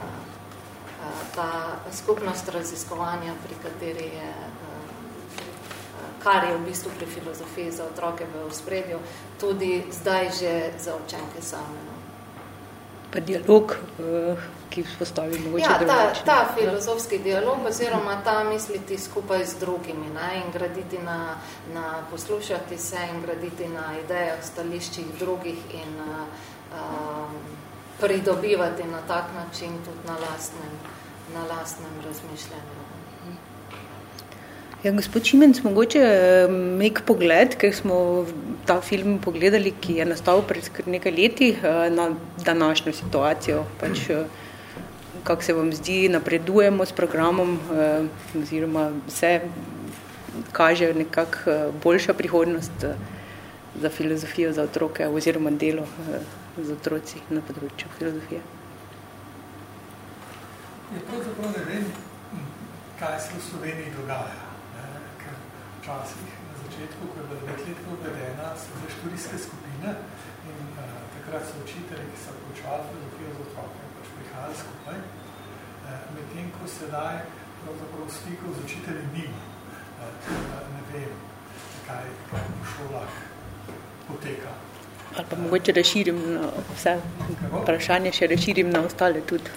ta skupnost raziskovanja, pri kateri je kar je v bistvu pri filozofiji za otroke v spredju, tudi zdaj že za učenke same. No. Pa dialog, eh, ki vzpostavi mogoče ja, ta, ta filozofski dialog oziroma ta misliti skupaj z drugimi ne, in graditi na, na poslušati se in graditi na idejah, stališčih drugih in uh, pridobivati na tak način tudi na lastnem, na lastnem razmišljanju. Ja, gospod Šimenc, mogoče nek pogled, ker smo ta film pogledali, ki je nastal pred nekaj leti eh, na današnjo situacijo. Pač, eh, kako se vam zdi, napredujemo s programom, eh, oziroma se kaže nekako boljša prihodnost za filozofijo za otroke oziroma delo z otroci na področju filozofije. Ja, pravzaprav ne vem, kaj se v Sloveniji dogaja. Včasih na začetku, ko je bila devetletka uvedena, so bile študijske skupine in uh, takrat so učitelji, ki so poučevali filozofijo za otroke, pač prihajali skupaj. Uh, Medtem, ko sedaj pravzaprav stikov z učitelji nima. Uh, ne vem, kaj, kaj v šolah poteka. Ali pa mogoče razširim na vse vprašanje, še razširim na ostale tudi.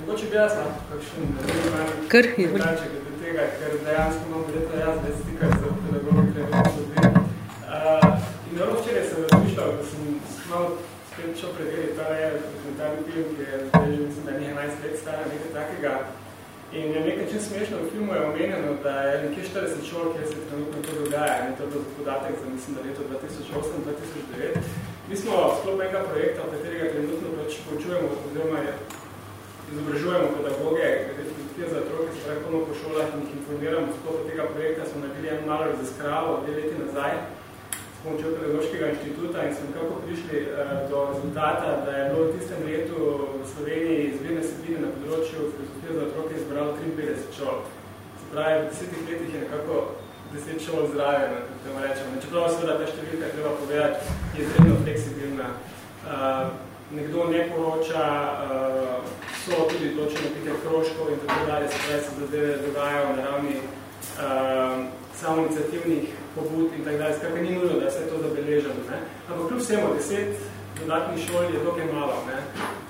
Mogoče bi jaz kakšen Kr, izvoli. tega, ker dejansko imam leta jaz več stikaj z pedagogom, ki je bilo uh, In ravno včeraj sem razmišljal, da sem malo spet šel preveriti, ta je dokumentarni film, ki je zdaj že mislim, da je 11 let stara, nekaj takega. In je nekaj čim smešno v filmu je omenjeno, da je nekje 40 šol, kjer se trenutno to dogaja. In to je podatek za mislim, da leto 2008-2009. Mi smo sklop enega projekta, v katerega trenutno pač poučujemo, oziroma izobražujemo pedagoge, glede filozofije za otroke, se pravi po šolah in jih informiramo. Sklop tega projekta smo naredili en malo raziskravo dve leti nazaj s pomočjo pedagoškega inštituta in smo kako prišli uh, do rezultata, da je bilo v tistem letu v Sloveniji izbirne sebine na področju filozofije za otroke izbralo 53 šol. Se pravi, v desetih letih je nekako deset šol zraven, tako rečemo. Čeprav seveda ta številka treba povedati, je izredno fleksibilna. Uh, nekdo ne poroča, uh, so tudi določene pike kroškov in tako dalje, se pravi, se zadeve dogajajo na ravni uh, samoiniciativnih pobud in tako dalje, skratka ni nujno, da se to zabeleženo. Ne? Ampak kljub vsemu, deset dodatnih šol je dokaj malo. Ne?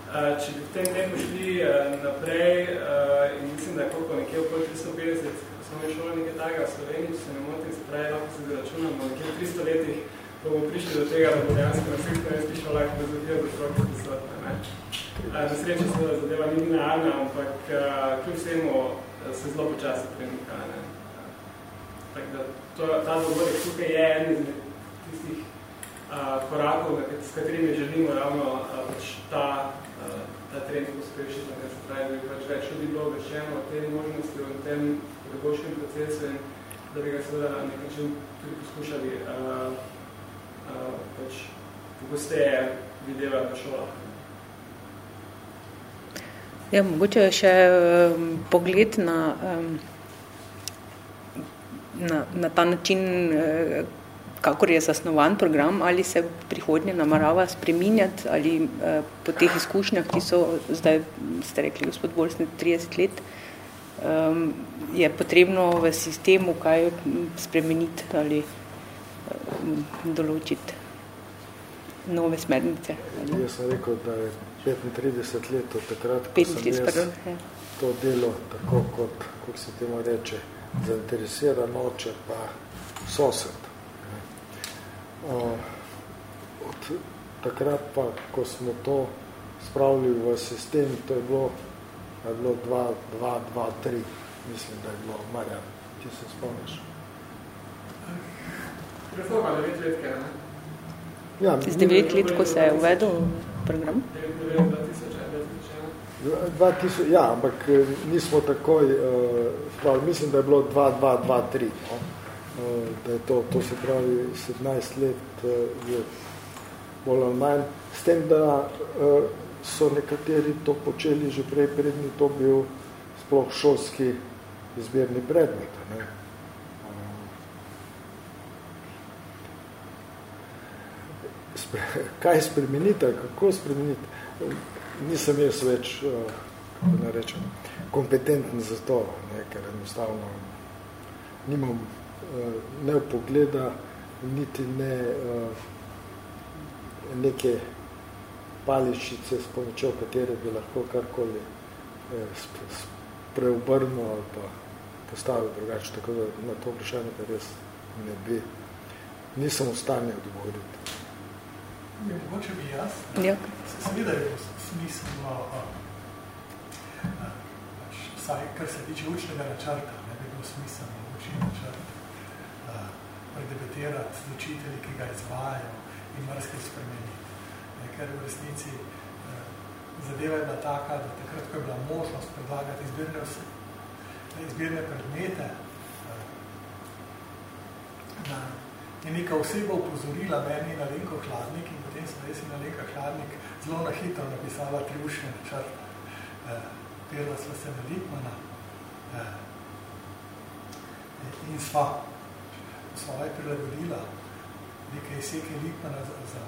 Uh, če bi v tem tempu šli uh, naprej, uh, in mislim, da je koliko nekje okoli 350 osnovne šole nekaj takega v Sloveniji, če se ne motim, se pravi, lahko se zaračunamo, nekje v 300 letih bomo prišli do tega, da bo dejansko na vseh slovenskih šolah filozofija za otroke prisotna. Ne? Na srečo se zadeva ni linearna, ampak kljub vsemu se zelo počasi premika. Ne? Tako da to, ta dogodek tukaj je en izmed tistih a, korakov, s katerimi želimo ravno a, pač ta, a, ta trend uspešiti, da se pravi, da bi pač več ljudi bilo obveščeno o tem možnosti, o tem pedagoškem procesu in da bi ga seveda na nek način tudi poskušali a, pač pogosteje videvati v šolah. Ja, mogoče še um, pogled na, um, na, na ta način, uh, kakor je zasnovan program, ali se prihodnje namerava spreminjati, ali uh, po teh izkušnjah, ki so zdaj, ste rekli, gospod Bolsni, 30 let, um, je potrebno v sistemu kaj spremeniti ali um, določiti nove smernice. Jaz sem rekel, da je 35 let od takrat, ko 35, sem jaz ja. to delo, tako kot, kot se temu reče, zainteresiran oče pa sosed. Od takrat pa, ko smo to spravili v sistem, to je bilo, je bilo 2, 2, 2, 3, mislim, da je bilo, Marjan, ti se spomniš? Reforma devet letke, ne? Ja, Z devet let, ko se je uvedel program. 2000, ja, ampak eh, nismo takoj, uh, mislim, da je bilo 2, 2, 2, 3, no? uh, da je to, to se pravi 17 let uh, je bolj ali manj, s tem, da uh, so nekateri to počeli že prej, predni to bil sploh šolski izbirni predmet. Ne? kaj spremeniti, kako spremeniti? Nisem jaz več, uh, kako ne rečem, kompetenten za to, ne, ker enostavno nimam uh, ne pogleda, niti ne uh, neke paličice, s pomočjo katere bi lahko karkoli eh, preobrnil ali pa postavil drugače, tako da na to vprašanje pa res ne bi, nisem v stanju odgovoriti. Mogoče bi jaz. Ja. Seveda je smiselno, pač, vsaj kar se tiče učnega načrta, ne bi bilo smiselno učni načrt predebatirati z učitelji, ki ga izvajajo in marsikaj spremeniti. Ne, ker v resnici zadeva je bila taka, da takrat, ko je bila možnost predlagati izbirne, izbirne predmete, na, je neka oseba upozorila meni na Lenko Hladnik in potem sem res na Lenka Hladnik zelo na hitro napisala triušne črte. Eh, Pela sva se na Lipmana eh, in sva svoje prilagodila nekaj seke Lipmana za, za,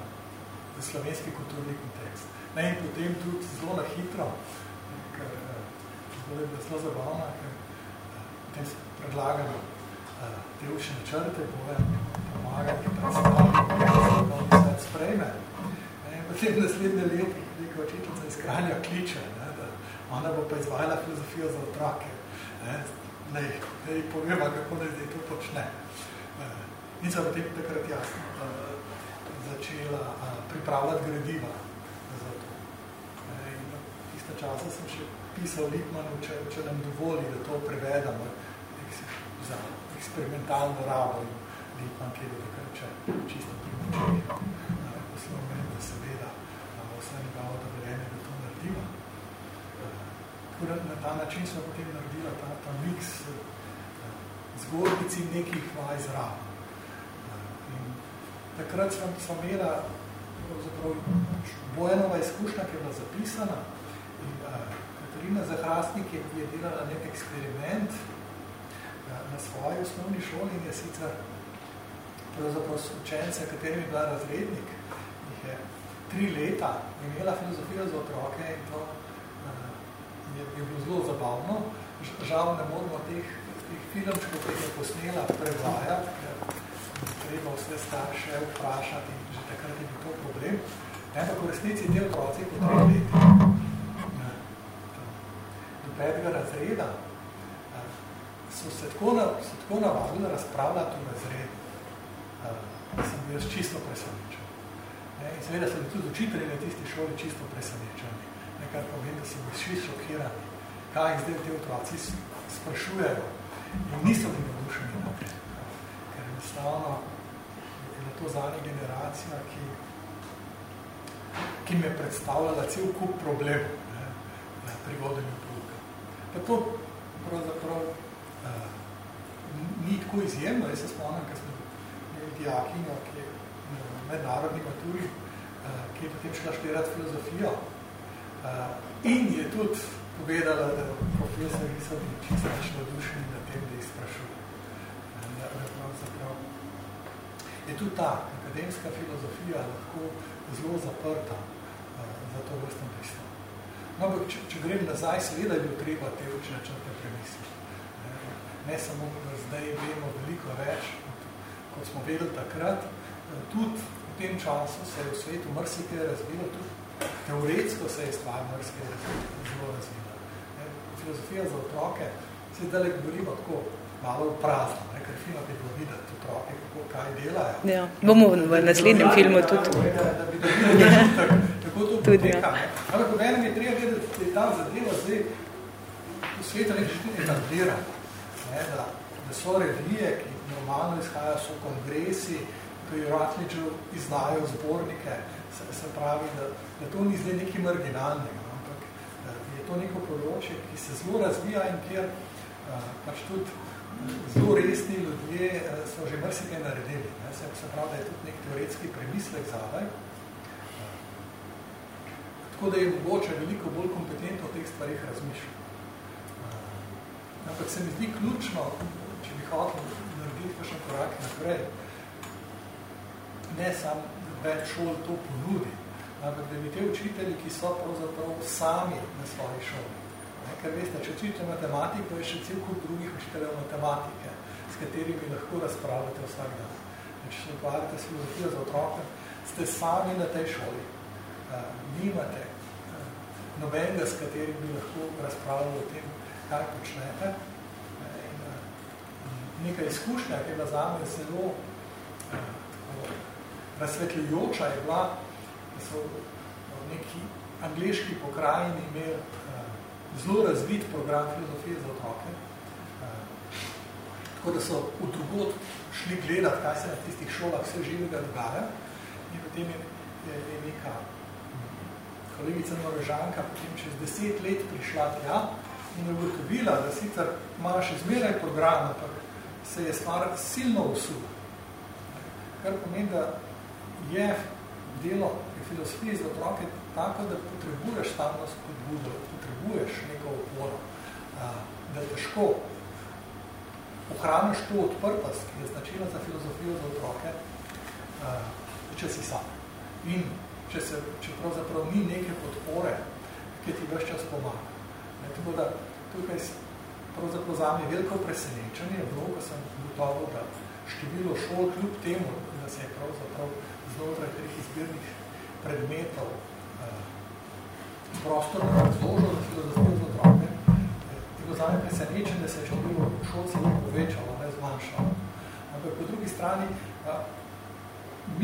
za slovenski kulturni kontekst. Ne, in potem tudi zelo na hitro, ker zelo je zelo zabavna, ker potem se predlagamo te učne načrte, bojo pomagati predstaviti, da se sprejme. Potem naslednje leto neka očitlica iz kranja kliče, ne, da ona bo pa izvajala filozofijo za otroke. Ne, ne, ne povema, kako naj zdaj to počne. In se potem takrat jasno začela pripravljati gradiva za to. In tiste časa sem še pisal Lipmanu, če, če nam dovoli, da to prevedamo za eksperimentalno rabo in Lipman, ki je bil takrat če čisto primočenje. Poslov meni, da seveda vse njegovo dovoljenje, da to naredimo. Na ta način smo potem naredila ta, ta miks zgodbici nekih vaj zraven. In takrat sem, sem imela Bojanova izkušnja, ki je bila zapisana in uh, Katarina Zahrastnik je, je delala nek eksperiment uh, na svoji osnovni šoli in je sicer pravzaprav učence, katerim je bila razrednik, jih je tri leta imela filozofijo za otroke in to uh, je, je bilo zelo zabavno. Žal ne moramo teh, teh filmčkov, ki je posnela, prevajati, ker treba vse starše vprašati in že takrat je bil to problem. Ampak v resnici te otroci po treh leti do petega razreda so se tako, na, so tako navadili razpravljati v razredu. Sem bil jaz čisto presenečen. In seveda so tudi učitelji na tisti šoli čisto presenečeni. Nekaj pomeni, da so bili svi šokirani, kaj jih zdaj te otroci sprašujejo in niso bili nadušeni naprej. Ker enostavno je to zadnja generacija, ki, ki mi je predstavljala cel kup problemov ne, pri vodenju pouka. Pa to pravzaprav uh, ni tako izjemno. Jaz se spomnim, ker smo imeli dijakinjo, ki je na mednarodni maturi, uh, ki je potem šla štirati filozofijo uh, in je tudi povedala, da profesori so bili čisto nadušeni na tem, da jih sprašujejo. Je tudi ta akademska filozofija lahko zelo zaprta za to vrstno pristop. No, ampak, če, če grem nazaj, seveda je bil treba te učne črte premisliti. Ne samo, da zdaj vemo veliko več, kot, smo vedeli takrat, tudi v tem času se je v svetu mrsikaj razvilo, tudi teoretsko se je stvar mrsikaj zelo razvila. Ne, filozofija za otroke, se zdaj govorimo tako, malo prazno, ne, ker fino bi bilo videti otroke, kako, kaj delajo. Ja, bomo v naslednjem filmu tudi. Da, da bi dobili tak, tako to tudi, poteka. ja. Ampak v enem je treba vedeti, da je ta zadeva zdaj v svetu nekaj še etablira. Ne, da, da so revije, ki normalno izhajajo, so kongresi, pri Ratliču izdajo zbornike, se, se pravi, da, da to ni zdaj nekaj marginalnega, ampak da je to neko področje, ki se zelo razvija in kjer uh, pač tudi zelo resni ljudje so že marsikaj naredili. Ne? Se, se pravi, da je tudi nek teoretski premislek zadaj. Tako da je mogoče veliko bolj kompetentno o teh stvarih razmišljati. Ampak se mi zdi ključno, če bi hotel narediti kakšen korak naprej, ne samo več šol to ponudi, ampak da bi te učitelji, ki so pravzaprav sami na svoji šoli. Ne, ker veste, če učite matematiko, je še cel kup drugih učiteljev matematike, s katerimi lahko razpravljate vsak dan. In če se ukvarjate s filozofijo za otroke, ste sami na tej šoli. Uh, nimate uh, nobenega, s katerim bi lahko razpravljali o tem, kaj počnete. Nekaj izkušnja, ki je bila zame zelo uh, razsvetljujoča je bila, da so v neki angliški pokrajini imeli uh, zelo razvit program filozofije za otroke. Tako da so v drugod šli gledati, kaj se na tistih šolah vse živega dogaja. In potem je, je, je neka kolegica Norežanka potem čez deset let prišla tja in je ugotovila, da sicer ima še zmeraj program, ampak se je stvar silno usula. kar pomeni, da je delo pri filozofiji za otroke tako, da potrebuješ stalno spodbudo, potrebuješ neko oporo, da težko ohraniš to odprtost, ki je značila za filozofijo za otroke, če si sam. In če, se, če pravzaprav ni neke podpore, ki ti več čas pomaga. Tako da tukaj pravzaprav zame veliko presenečenje, mnogo sem gotovo, da število šol kljub temu, da se je pravzaprav znotraj teh izbirnih predmetov eh, prostor razložil za filozofijo za otroke, je bilo zame presenečen, da se je število šol celo povečalo, ne zmanjšalo. Ampak po drugi strani eh,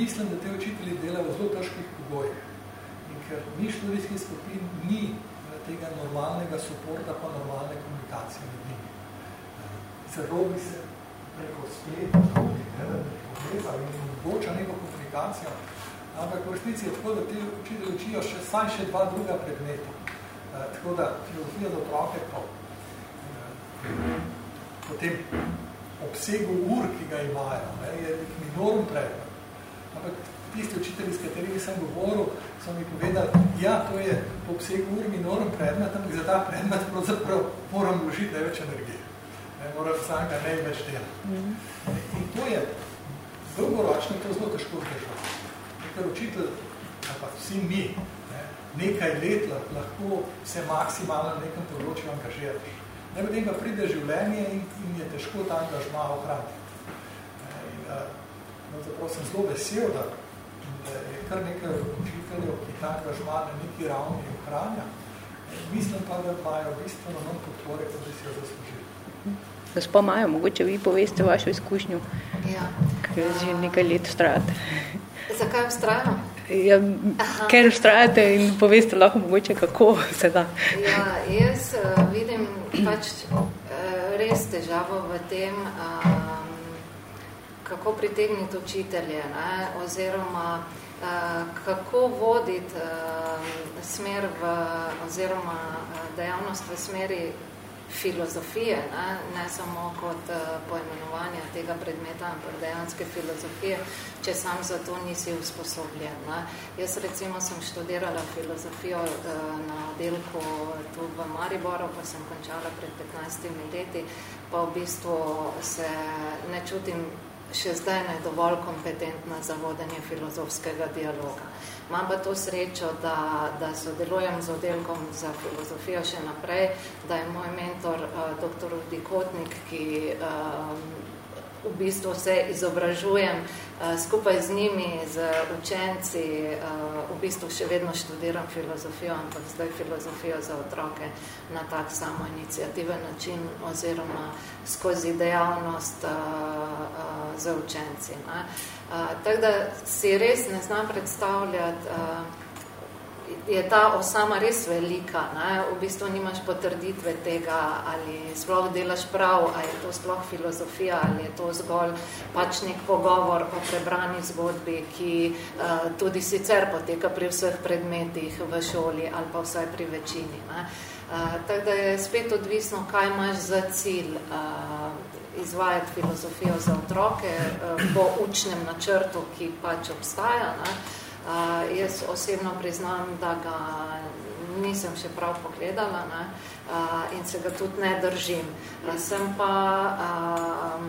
mislim, da te učitelji delajo v zelo težkih pogojih. In ker ni študijskih skupin, ni tega normalnega suporta pa normalne komunikacije med njimi. Zelo bi se preko spleta tudi, ne, da bi povezal in omogoča neko komunikacijo, ampak v resnici je tako, da ti učitelji učijo še, saj še dva druga predmeta. E, tako da filozofija za otroke po, e, po tem obsegu ur, ki ga imajo, ne, je nek minorm predmet. Ampak tisti učitelji, s katerimi sem govoril, so mi povedali, ja, to je po obsegu ur minorm predmet, ampak za ta predmet pravzaprav moram vložiti več energije. Ne, moram samega ne več delati. Mm -hmm. In to je dolgoročno, to zelo težko zdržati. Ker učitelj, ali pa vsi mi, ne, nekaj let lahko se maksimalno na nekem področju angažiraš. Ne, potem pa pride življenje in, in je težko ta angažma ohraniti. No, zapravo sem zelo vesel, da je kar nekaj učiteljev, ki ta angažma na neki ravni ohranja. Mislim pa, da imajo bistveno manj podpore, kot bi si jo zaslužili. Gospa Maja, mogoče vi poveste vašo izkušnjo, ja. ker že nekaj let ustrajate. Zakaj ustrajamo? Ja, ker ustrajate in poveste lahko mogoče, kako se da. Ja, jaz uh, vidim pač uh, res težavo v tem, uh, kako pritegniti učitelje, ne? oziroma uh, kako voditi uh, smer v, oziroma uh, dejavnost v smeri filozofije, ne, ne samo kot poimenovanja tega predmeta, ampak dejanske filozofije, če sam za to nisi usposobljen. Ne. Jaz recimo sem študirala filozofijo na delku tu v Mariboru, pa sem končala pred 15 leti, pa v bistvu se ne čutim še zdaj ne dovolj kompetentna za vodenje filozofskega dialoga. Imam pa to srečo, da, da sodelujem z oddelkom za filozofijo še naprej, da je moj mentor uh, dr. Dikotnik, ki uh, v bistvu se izobražujem uh, skupaj z njimi, z učenci, uh, v bistvu še vedno študiram filozofijo, ampak zdaj filozofijo za otroke na tak samo inicijativen način oziroma skozi dejavnost uh, za učenci. Ne? Tako da si res ne znam predstavljati je ta osama res velika, ne? v bistvu nimaš potrditve tega, ali sploh delaš prav, ali je to sploh filozofija, ali je to zgolj pač nek pogovor o prebrani zgodbi, ki uh, tudi sicer poteka pri vseh predmetih v šoli ali pa vsaj pri večini. Ne? Uh, tako da je spet odvisno, kaj imaš za cilj uh, izvajati filozofijo za otroke uh, po učnem načrtu, ki pač obstaja. Ne? Uh, Uh, jaz osebno priznam, da ga nisem še prav pogledala ne? Uh, in se ga tudi ne držim. Uh, sem pa uh,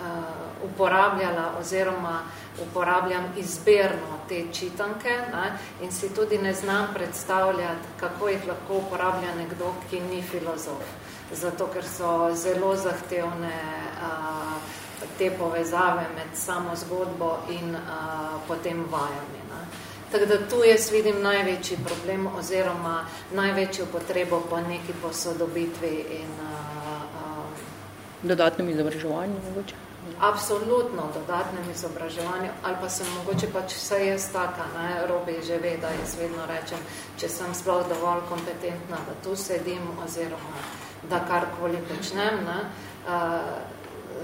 uh, uporabljala oziroma uporabljam izberno te čitanke ne? in si tudi ne znam predstavljati, kako jih lahko uporablja nekdo, ki ni filozof. Zato, ker so zelo zahtevne uh, te povezave med samo zgodbo in uh, potem vajami. Tako da tu jaz vidim največji problem oziroma največjo potrebo po neki posodobitvi in uh, uh, dodatnem izobraževanju mogoče. Absolutno dodatnem izobraževanju, ali pa sem mogoče pač vse jaz taka, ne, Robi že ve, da jaz vedno rečem, če sem sploh dovolj kompetentna, da tu sedim oziroma da karkoli počnem, ne, uh,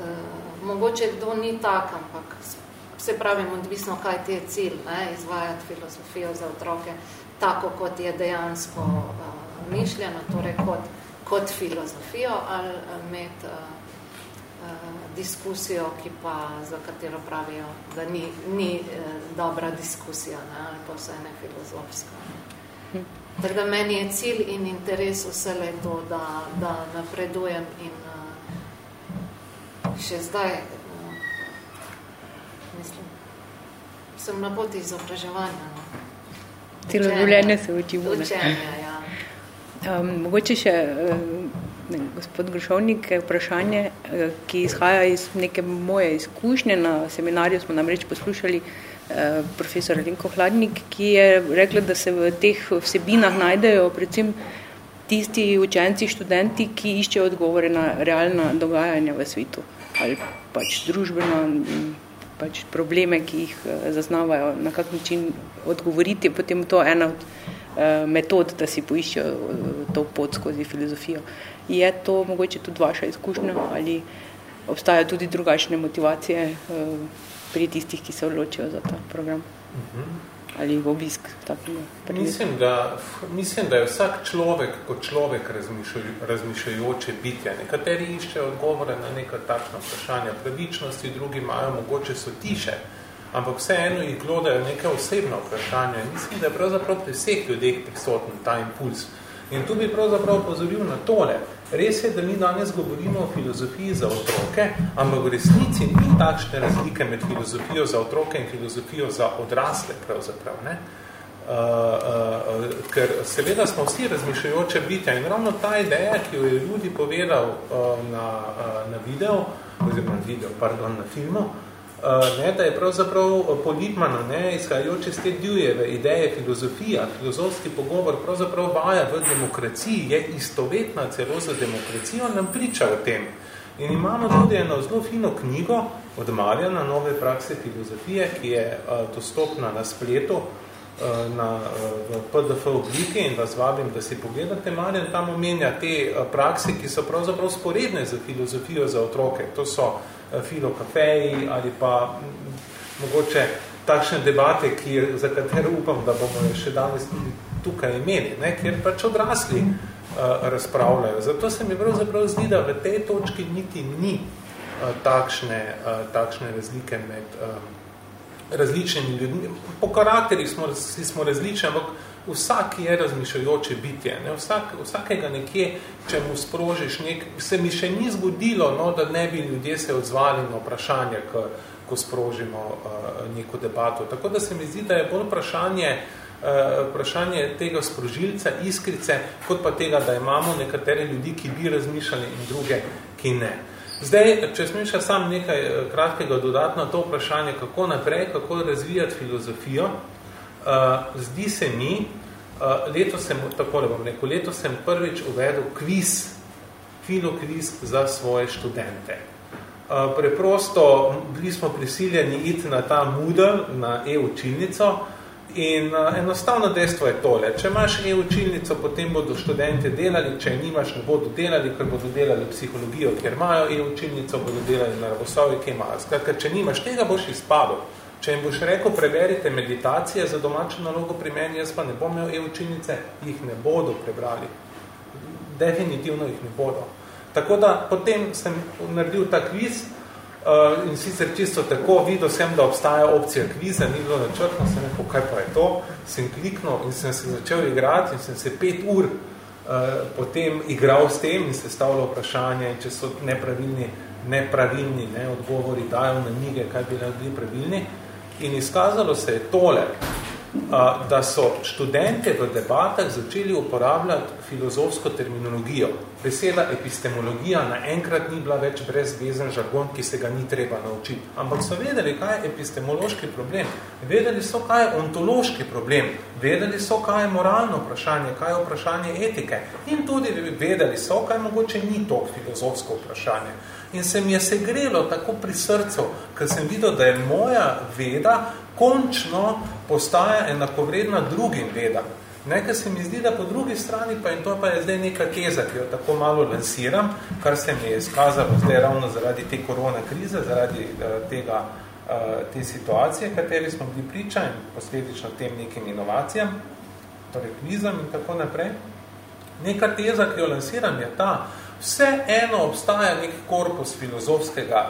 uh, mogoče kdo ni tak, ampak se pravim, odvisno, kaj ti je cilj, ne, izvajati filozofijo za otroke, tako kot je dejansko uh, mišljeno, torej kot, kot filozofijo ali med uh, uh, diskusijo, ki pa za katero pravijo, da ni, ni eh, dobra diskusija, ne, ali pa vsaj ne filozofska. Ne. Tako da meni je cilj in interes vse le to, da, da napredujem in uh, še zdaj, uh, mislim, sem na poti izobraževanja. No. Celo življenje se učimo. Učenja, ja. Um, mogoče še ne, gospod Grošovnik vprašanje, eh, ki izhaja iz neke moje izkušnje. Na seminarju smo namreč poslušali eh, profesor Linko Hladnik, ki je rekla, da se v teh vsebinah najdejo predvsem tisti učenci, študenti, ki iščejo odgovore na realna dogajanja v svetu ali pač družbeno pač probleme, ki jih zaznavajo, na kak način odgovoriti, potem to ena od Eh, metod, da si poiščejo eh, to pot skozi filozofijo. Je to mogoče tudi vaša izkušnja ali obstajajo tudi drugačne motivacije eh, pri tistih, ki se odločijo za ta program? Mhm. Ali obisk? Mislim da, mislim, da je vsak človek kot človek razmišljajoče bitje. Nekateri iščejo odgovore na neka takšna vprašanja pravičnosti, drugi imajo mogoče so tiše ampak vseeno jih glodajo neke osebne vprašanja. In mislim, da je pravzaprav pri vseh ljudeh prisoten ta impuls. In tu bi pravzaprav pozoril na tole. Res je, da mi danes govorimo o filozofiji za otroke, ampak v resnici ni takšne razlike med filozofijo za otroke in filozofijo za odrasle pravzaprav. Ne? Uh, uh, ker seveda smo vsi razmišljajoče bitja in ravno ta ideja, ki jo je ljudi povedal uh, na, uh, na video, oziroma video, pardon, na filmu, uh, ne, da je pravzaprav po Littmanu, ne, izhajajoče z te Deweyeve ideje filozofija, filozofski pogovor pravzaprav vaja v demokraciji, je istovetna celo za demokracijo, nam priča o tem. In imamo tudi eno zelo fino knjigo od Marjana, nove prakse filozofije, ki je uh, dostopna na spletu, uh, na uh, PDF obliki in vas vabim, da si pogledate. Marjan tam omenja te uh, prakse, ki so pravzaprav sporedne za filozofijo za otroke. To so uh, Eh, filokafeji ali pa mogoče takšne debate, ki, za katere upam, da bomo še danes tukaj imeli, ne, kjer pač odrasli uh, razpravljajo. Zato se mi pravzaprav zdi, da v tej točki niti ni uh, takšne, uh, takšne razlike med uh, različnimi ljudmi. Po karakterih smo, smo različni, ampak vsak je razmišljajoče bitje. Ne? Vsak, vsakega nekje, če mu sprožiš nek, se mi še ni zgodilo, no, da ne bi ljudje se odzvali na vprašanje, ko, ko sprožimo uh, neko debato. Tako da se mi zdi, da je bolj vprašanje, uh, vprašanje tega sprožilca, iskrice, kot pa tega, da imamo nekatere ljudi, ki bi razmišljali in druge, ki ne. Zdaj, če smo še sam nekaj kratkega dodatno to vprašanje, kako naprej, kako razvijati filozofijo, zdi se mi, uh, leto sem, tako ne bom rekel, leto sem prvič uvedel kviz, filokviz za svoje študente. Uh, preprosto bili smo prisiljeni iti na ta Moodle, na e-učilnico in uh, enostavno dejstvo je tole. Če imaš e-učilnico, potem bodo študente delali, če nimaš, ne bodo delali, ker bodo delali psihologijo, ker imajo e-učilnico, bodo delali na ravosovi, ki imajo. Skratka, če nimaš tega, boš izpadel. Če jim boš rekel, preberite meditacije za domačo nalogo pri meni, jaz pa ne bom imel e-učinice, jih ne bodo prebrali. Definitivno jih ne bodo. Tako da potem sem naredil ta kviz uh, in sicer čisto tako, videl sem, da obstaja opcija kviza, ni bilo načrtno, sem rekel, kaj pa je to, sem kliknil in sem se začel igrati in sem se pet ur uh, potem igral s tem in se stavljal vprašanje, če so nepravilni, nepravilni ne, odgovori, dajo na mige, kaj bi bili pravilni. In izkazalo se je tole, da so študente v debatah začeli uporabljati filozofsko terminologijo. Beseda epistemologija naenkrat ni bila več brezvezen žargon, ki se ga ni treba naučiti. Ampak so vedeli, kaj je epistemološki problem. Vedeli so, kaj je ontološki problem. Vedeli so, kaj je moralno vprašanje, kaj je vprašanje etike. In tudi vedeli so, kaj mogoče ni to filozofsko vprašanje in se mi je segrelo tako pri srcu, ker sem videl, da je moja veda končno postaja enakovredna drugim vedam. Nekaj se mi zdi, da po drugi strani pa in to pa je zdaj neka teza, ki jo tako malo lansiram, kar se mi je izkazalo zdaj ravno zaradi te korona krize, zaradi uh, tega, uh, te situacije, kateri smo bili priča in posledično tem nekim inovacijam, torej kvizam in tako naprej. Neka teza, ki jo lansiram, je ta, Vse eno obstaja nek korpus filozofskega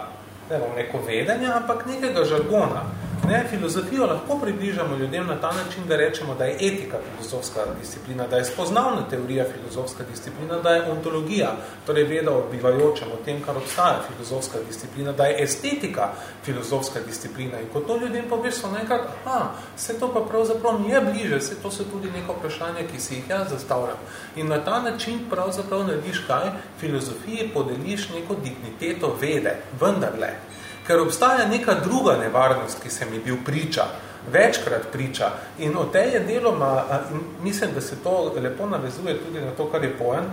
ne bom rekel vedenja, ampak nekega žargona. Ne, filozofijo lahko približamo ljudem na ta način, da rečemo, da je etika filozofska disciplina, da je spoznavna teorija filozofska disciplina, da je ontologija, torej veda o bivajočem, o tem, kar obstaja filozofska disciplina, da je estetika filozofska disciplina. In ko to ljudem poveš, so nekaj, aha, vse to pa pravzaprav mi je bliže, vse to so tudi neko vprašanje, ki si jih jaz zastavljam. In na ta način pravzaprav narediš kaj? Filozofiji podeliš neko digniteto vede, vendarle ker obstaja neka druga nevarnost, ki se mi bil priča, večkrat priča. In o tej je deloma, in mislim, da se to lepo navezuje tudi na to, kar je poen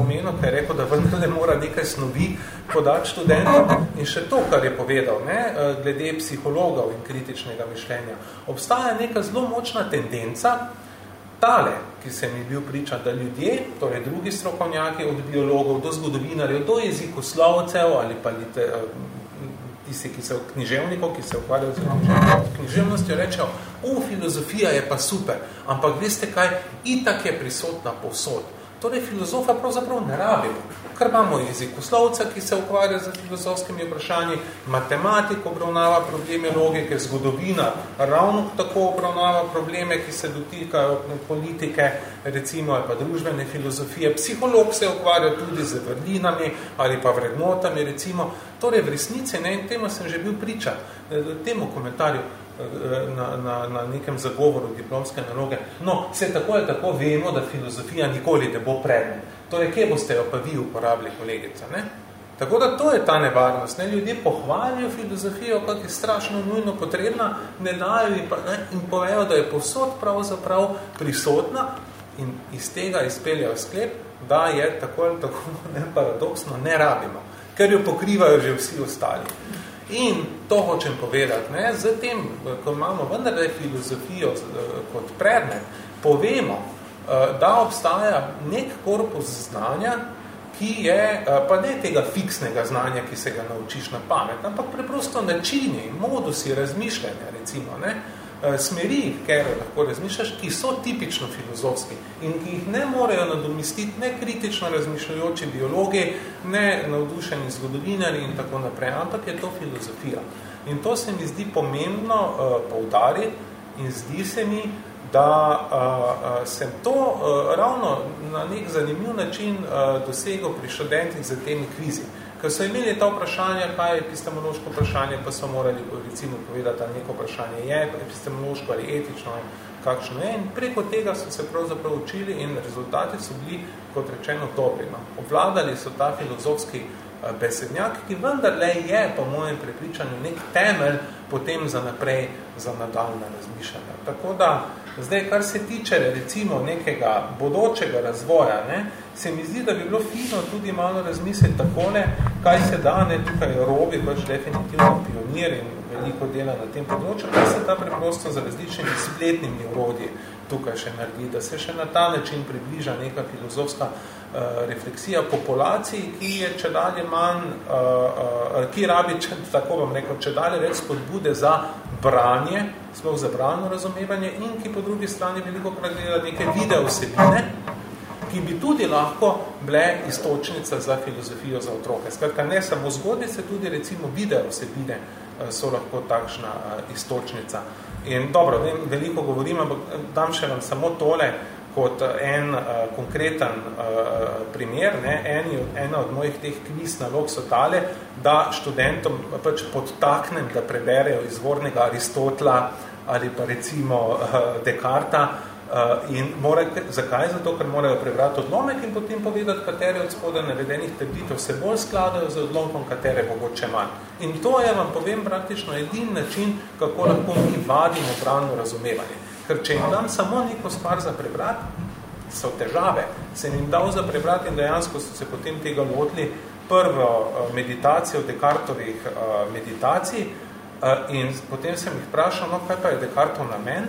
omenil, ker je rekel, da vendar ne mora nekaj snovi podati študentom. In še to, kar je povedal, ne, glede psihologov in kritičnega mišljenja. Obstaja neka zelo močna tendenca, tale, ki se mi bil priča, da ljudje, torej drugi strokovnjaki, od biologov do zgodovinarjev, do jezikoslovcev ali pa lite, tisti, ki so književnikov, ki se ukvarjajo z književnostjo, rečejo, u, filozofija je pa super, ampak veste kaj, itak je prisotna povsod. Torej, filozofa pravzaprav ne rabimo. Ker imamo jezikoslovca, ki se ukvarja z filozofskimi vprašanji, matematik obravnava probleme logike, zgodovina ravno tako obravnava probleme, ki se dotikajo politike, recimo ali pa družbene filozofije. Psiholog se ukvarja tudi z vrlinami ali pa vrednotami, recimo. Torej, v resnici, ne, in temu sem že bil priča, eh, temu komentarju, na, na, na nekem zagovoru diplomske naloge. No, vse tako je tako vemo, da filozofija nikoli ne bo predmet. Torej, kje boste jo pa vi uporabili, kolegica? Ne? Tako da to je ta nevarnost. Ne? Ljudje pohvalijo filozofijo, kot je strašno nujno potrebna, ne dajo in, pa, ne? in povejo, da je posod pravzaprav prisotna in iz tega izpeljajo sklep, da je tako ali tako ne, paradoksno ne rabimo, ker jo pokrivajo že vsi ostali. In to hočem povedati, ne, z tem, ko imamo vendar filozofijo kot predmet, povemo, eh, da obstaja nek korpus znanja, ki je, eh, pa ne tega fiksnega znanja, ki se ga naučiš na pamet, ampak preprosto načini, modusi razmišljanja, recimo, ne, Eh, smeri, ker lahko razmišljaš, ki so tipično filozofski in ki jih ne morejo nadomestiti ne kritično razmišljajoči biologi, ne navdušeni zgodovinari in tako naprej, ampak je to filozofija. In to se mi zdi pomembno uh, poudariti in zdi se mi, da uh, uh, sem to uh, ravno na nek zanimiv način uh, dosegel pri študentih za temi kvizi. Uh, Ker so imeli ta vprašanja, kaj je epistemološko vprašanje, pa so morali recimo povedati, da neko vprašanje je epistemološko ali etično kakšno je. In preko tega so se pravzaprav učili in rezultati so bili, kot rečeno, dobri. No. Obvladali so ta filozofski eh, besednjak, ki vendarle je, po mojem prepričanju, nek temelj potem za naprej, za nadaljne razmišljanje. Tako da, zdaj, kar se tiče recimo nekega bodočega razvoja, ne, se mi zdi, da bi bilo fino tudi malo razmisliti takole, kaj se da, ne, tukaj Robi, pač definitivno pionir in veliko dela na tem področju, kaj se da preprosto za različnimi spletnimi urodji tukaj še naredi, da se še na ta način približa neka filozofska uh, refleksija populaciji, ki je če dalje manj, uh, uh, ki rabi, če, tako vam rekel, če dalje več spodbude za branje, sploh za brano razumevanje in ki po drugi strani veliko krat gleda neke video vsebine, ki bi tudi lahko bile istočnica za filozofijo za otroke. Skratka, ne samo zgodice, tudi recimo video vsebine eh, so lahko takšna eh, istočnica. In dobro, vem, veliko govorim, ampak eh, dam še vam samo tole kot en uh, konkreten uh, primer. Ne? Eni, ena od mojih teh kviz nalog so tale, da študentom pač podtaknem, da preberejo izvornega Aristotla ali pa recimo uh, Dekarta, Uh, in more, zakaj? Zato, ker morajo prebrati odlomek in potem povedati, katere od spodaj navedenih trditev se bolj skladajo z odlomkom, katere mogoče manj. In to je, vam povem, praktično edin način, kako lahko mi vadimo pravno razumevanje. Ker če jim dam samo neko stvar za prebrati, so težave. Se jim dal za prebrati in dejansko so se potem tega lotili prvo uh, meditacijo Descartovih uh, meditacij uh, in potem sem jih vprašal, no, kaj pa je Descartov namen?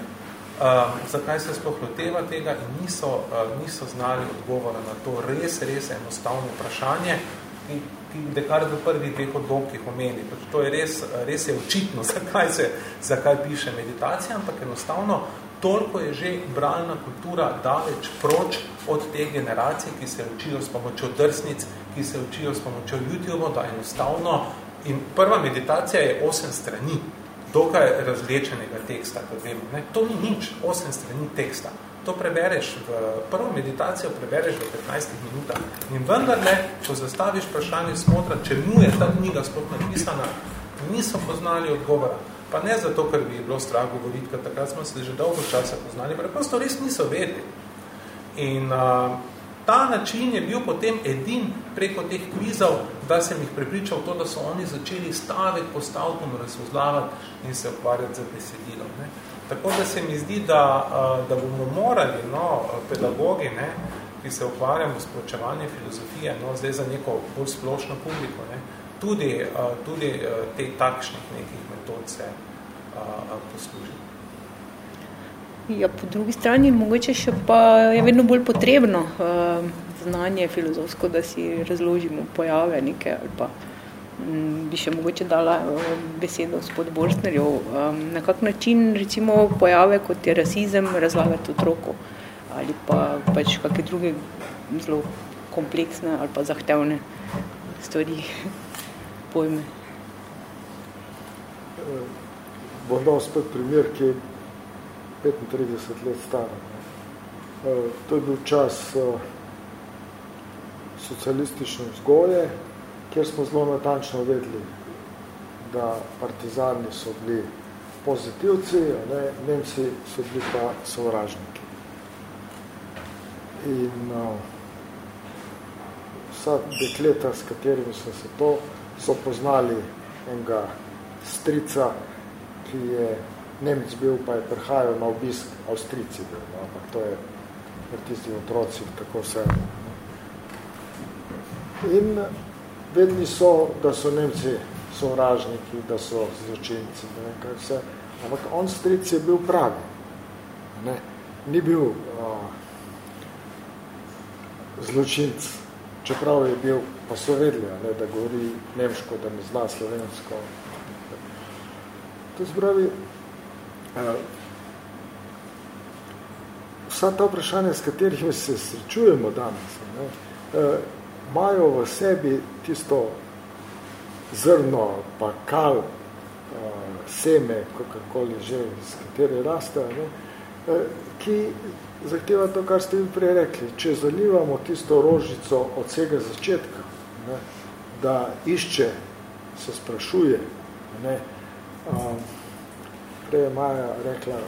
Zakaj se sploh loteva tega in niso, niso znali odgovora na to res, res enostavno vprašanje, ki, ki dekar v prvih dveh odlomkih omeni. Pač to je res, res je očitno, zakaj, se, zakaj piše meditacija, ampak enostavno toliko je že bralna kultura daleč proč od te generacije, ki se učijo s pomočjo drsnic, ki se učijo s pomočjo YouTube, da enostavno in prva meditacija je osem strani, dokaj razlečenega teksta, kot vemo. Ne? To ni nič, osem strani teksta. To prebereš v prvo meditacijo, prebereš v 15 minutah. In vendar ne, ko zastaviš vprašanje smotra, čemu je ta knjiga sploh napisana, niso poznali odgovora. Pa ne zato, ker bi bilo strah govoriti, ker takrat smo se že dolgo časa poznali, preprosto res niso vedeli. In uh, ta način je bil potem edin preko teh kvizov, da sem jih prepričal to, da so oni začeli stavek po stavkom razvozlavati in se ukvarjati za besedilo. Ne. Tako da se mi zdi, da, da bomo morali, no, pedagogi, ne, ki se ukvarjamo s proučevanjem filozofije, no, zdaj za neko bolj splošno publiko, ne, tudi, tudi te takšnih nekih metod se poslužiti. Ja, po drugi strani mogoče še pa je vedno bolj potrebno znanje filozofsko, da si razložimo pojave neke ali pa um, bi še mogoče dala besedo spod Borstnerjev. Um, na kak način recimo pojave, kot je rasizem, razlagati otroku ali pa pač kakve druge zelo kompleksne ali pa zahtevne stvari, pojme. Bom dal spet primer, ki 35 let stara. E, to je bil čas e, socialistične vzgoje, kjer smo zelo natančno vedeli, da partizani so bili pozitivci, ne, Nemci so bili pa sovražniki. In uh, vsa dekleta, s katerimi so se to, so poznali enega strica, ki je Nemec bil, pa je prihajal na obisk Avstrici bil, no, ampak to je pri tistih otrocih tako vse. In vedni so, da so Nemci sovražniki, da so zločinci, ne vem kaj vse, ampak on stric je bil pravi. Ne, ni bil a, zločinc, čeprav je bil, pa so vedli, ne, da govori nemško, da ne zna slovensko. To zbravi, vsa ta vprašanja, s katerimi se srečujemo danes, ne, imajo v sebi tisto zrno, pa kal, seme, kakorkoli že, z katere raste, ne, ki zahteva to, kar ste vi prej rekli. Če zalivamo tisto rožico od vsega začetka, ne, da išče, se sprašuje, ne, um, prej je Maja rekla,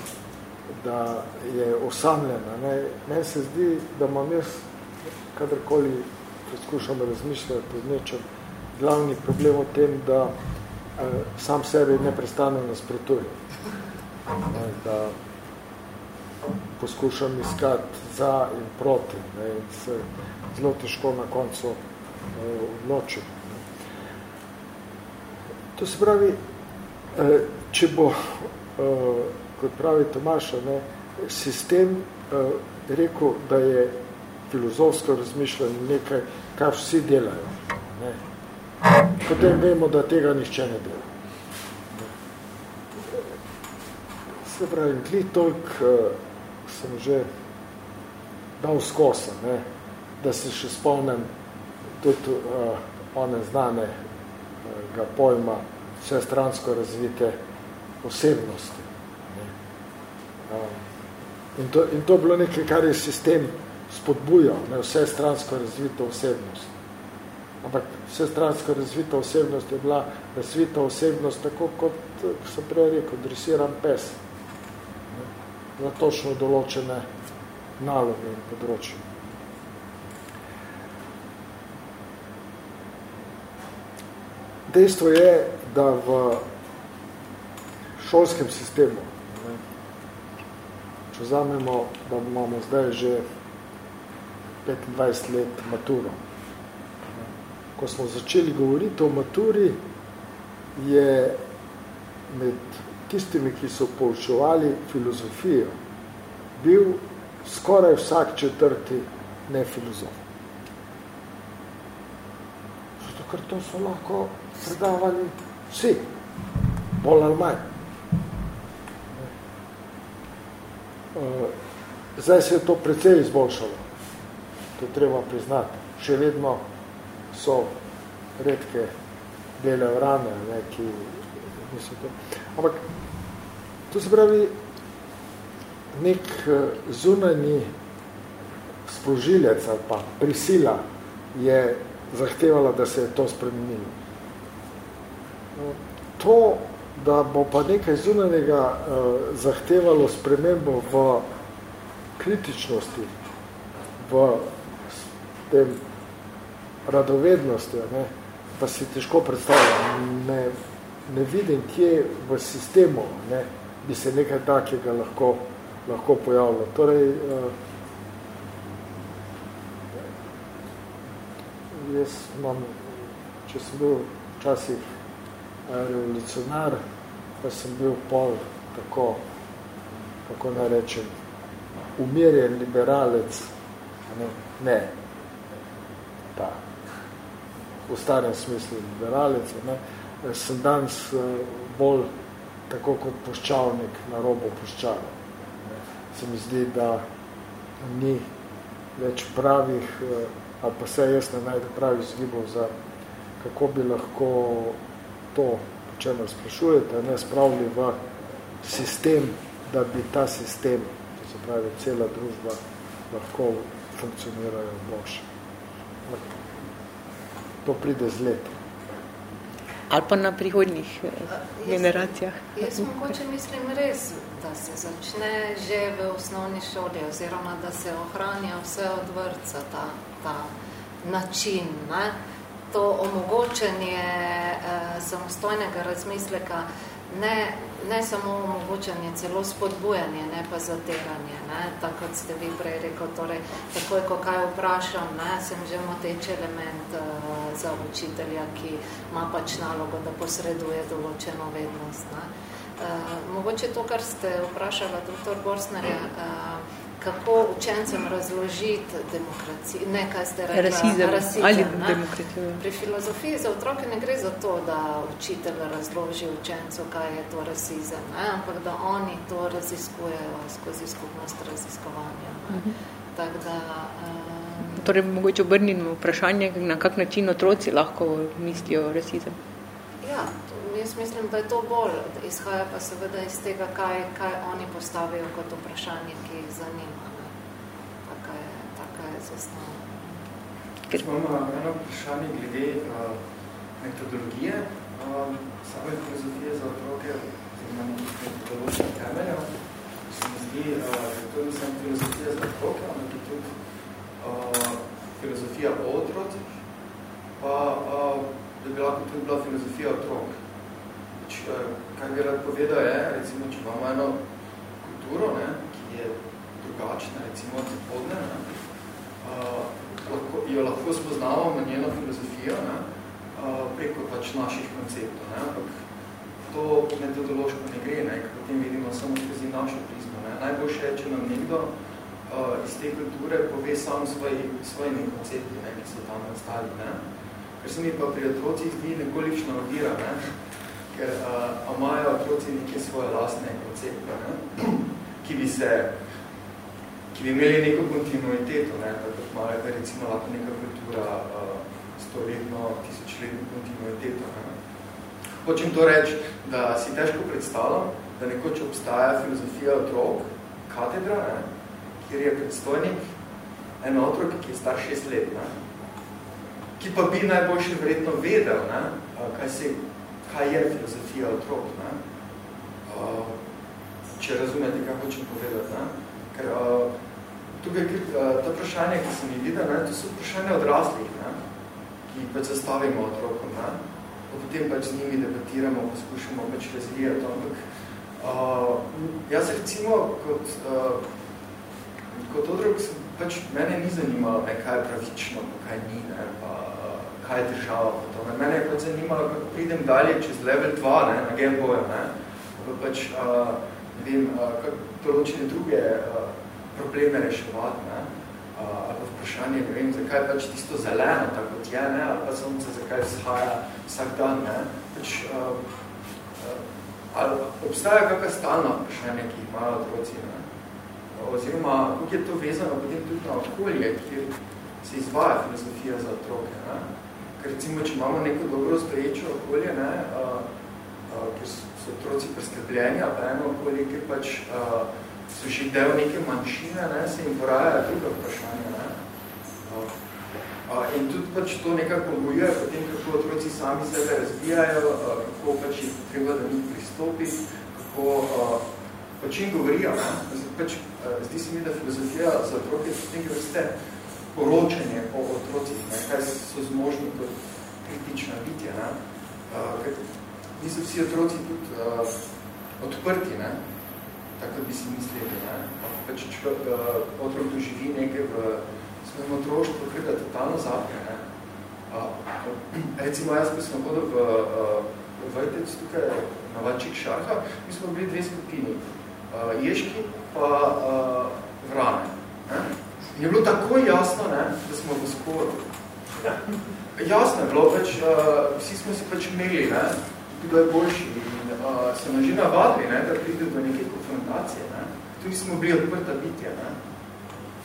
da je osamljena. Ne? Meni se zdi, da imam jaz, kadarkoli poskušam razmišljati o nečem, glavni problem v tem, da eh, sam sebi neprestano nasprotujem. Ne? Da poskušam iskati za in proti ne? in se zelo težko na koncu odločim. To se pravi, eh, če bo uh, kot pravi Tomaša, ne, sistem uh, rekel, da je filozofsko razmišljanje nekaj, kar vsi delajo. Ne. Potem vemo, da tega nišče ne dela. Se pravi, tli toliko sem že dal skosa, ne, da se še spomnim tudi uh, one znane uh, ga pojma vse stransko razvite osebnosti. Ne. In, to, in to je bilo nekaj, kar je sistem spodbujal, ne, vse stransko razvito osebnost. Ampak vse stransko razvita osebnost je bila razvita osebnost tako, kot sem prej rekel, dresiran pes. Ne, za točno določene naloge in področje. Dejstvo je, da v šolskem sistemu. Ne. Če vzamemo, da imamo zdaj že 25 let maturo. Ne. Ko smo začeli govoriti o maturi, je med tistimi, ki so poučevali filozofijo, bil skoraj vsak četrti ne filozof. Zato, ker to so lahko predavali vsi, bolj ali manj. Eh, zdaj se je to precej izboljšalo, to treba priznati. Še vedno so redke bele vrane, ne, ki niso to. Ampak to se pravi, nek eh, zunanji sprožilec ali pa prisila je zahtevala, da se je to spremenilo. To, da bo pa nekaj zunanjega eh, zahtevalo spremembo v kritičnosti, v tem radovednosti, ne, pa si težko predstavljam. Ne, ne vidim, kje v sistemu ne, bi se nekaj takega lahko lahko pojavilo. Torej, uh, jaz imam, če sem bil včasih uh, revolucionar, pa sem bil pol tako, kako naj rečem, umirjen liberalec, ne, ne, ta, v starem smislu liberalec, ne, sem danes uh, bolj tako kot poščavnik na robo poščava se mi zdi, da ni več pravih, eh, ali pa se jaz ne najde pravih zgibov za kako bi lahko to, o čemer sprašujete, ne spravili v sistem, da bi ta sistem, to se pravi cela družba, lahko funkcionirajo boljše. To pride z leti. Ali pa na prihodnjih eh, generacijah. Jaz, jaz mogoče mislim res, da se začne že v osnovni šoli oziroma da se ohranja vse od vrca ta, ta način. Ne? To omogočanje eh, samostojnega razmisleka, ne, ne samo omogočanje, celo spodbujanje, ne pa zateranje. Ne? Tako kot ste vi prej rekel, torej, takoj, ko kaj vprašam, ne, sem že moteč element eh, za učitelja, ki ima pač nalogo, da posreduje določeno vednost. Ne? Uh, mogoče to, kar ste vprašali, dr. Borsnerja, uh, kako učencem razložiti demokracijo, ne kaj ste rekla, rasizem, rasizem ali ne? demokracijo. Pri filozofiji za otroke ne gre za to, da učitelj razloži učencu, kaj je to rasizem, ne? ampak da oni to raziskujejo skozi skupnost raziskovanja. Ne? Uh -huh. Tak da, um... Torej, mogoče obrnimo vprašanje, na kak način otroci lahko mislijo rasizem? Ja, jaz mislim, da je to bolj, izhaja pa seveda iz tega, kaj, kaj oni postavijo kot vprašanje, ki jih zanima. Ne. Taka je, taka je zasnova. Imamo eno vprašanje glede uh, metodologije, uh, same filozofije za otroke, oziroma metodoloških temeljev. Se mi zdi, uh, da to ni samo filozofija za otroke, ampak je tudi uh, filozofija o otrocih, pa uh, da bi lahko tudi bila filozofija otrok. Eh, kaj bi rad povedal je, recimo, če imamo eno kulturo, ne, ki je drugačna, recimo od zapodne, ne, uh, lahko, jo lahko spoznavamo njeno filozofijo ne, uh, preko pač naših konceptov, ne, ampak to metodološko ne gre, ne, potem vidimo samo skozi našo prizmo. Ne. Najboljše je, če nam nekdo uh, iz te kulture pove samo svoji, svojimi koncepti, ne, ki so tam ostali. Ne. Ker se mi pa pri otrocih zdi nekolikšna ovira, ne, ker uh, imajo otroci neke svoje lastne koncepte, ne? ki bi se ki bi imeli neko kontinuiteto, ne? tako imajo recimo lahko neka kultura uh, stoletno, tisočletno kontinuiteto. Ne? Hočem to reči, da si težko predstavljam, da nekoč obstaja filozofija otrok, katedra, ne? kjer je predstojnik en otrok, ki je star šest let, ne? ki pa bi najboljše verjetno vedel, ne? kaj se kaj je filozofija otrok. Ne? Uh, če razumete, kaj hočem povedati. Ne? Ker uh, tukaj, uh, to vprašanje, ki sem jih videl, ne? to so vprašanje odraslih, ne? ki pač zastavimo otrokom. Ne? Pa potem pač z njimi debatiramo, poskušamo pač razvijati. Ampak uh, jaz recimo kot, uh, kot otrok, pač mene ni zanimalo, ne, kaj je pravično, kaj ni, ne, pa kaj je država. Mene je kot zanimalo, kako pridem dalje čez level 2 ne, na Game Boy, ne, pa pač, uh, ne vem, uh, kako določene druge uh, probleme reševati, ne, uh, ali pa vprašanje, ne vem, zakaj pač tisto zeleno, tako kot je, ne, ali pa sonce, zakaj vzhaja vsak dan, ne, pač, uh, uh, ali obstaja kakva stalna vprašanja, ki jih imajo otroci, ne, oziroma, kako je to vezano potem tudi na okolje, kjer se izvaja filozofija za otroke, ne, recimo, če imamo neko dobro spreječo okolje, ne, uh, uh, ker so otroci preskrbljeni, ali pa eno okolje, ker pač uh, so že del neke manjšine, ne, se jim porajajo druga vprašanja. Ne. Uh, uh, in tudi pač to nekako pogojuje potem, kako otroci sami sebe razvijajo, uh, kako pač je treba, da njih pristopi, kako uh, pač jim govorijo. Ne. Pač, uh, zdi se mi, da filozofija za otroke so nekaj vrste poročanje o otrocih, ne, kaj so zmožni kot kritična bitja. Ne. Uh, niso vsi otroci tudi uh, odprti, ne, tako bi si mislili. Ne. Pač, če uh, otrok doživi nekaj v svojem otroštvu, kaj da totalno zapre. Ne. Uh, recimo, jaz, ko sem hodil v, uh, v Vajtec tukaj na Vačik Šarha, mi smo bili dve skupini. Uh, ješki pa uh, vrane. Ne. Je bilo tako jasno, ne, da smo v sporu. Jasno je bilo, pač, uh, vsi smo se pač imeli, ne, kdo je boljši. In, uh, se nam že navadili, ne, da pride do neke konfrontacije. Ne. Tudi smo bili odprta bitja. Ne.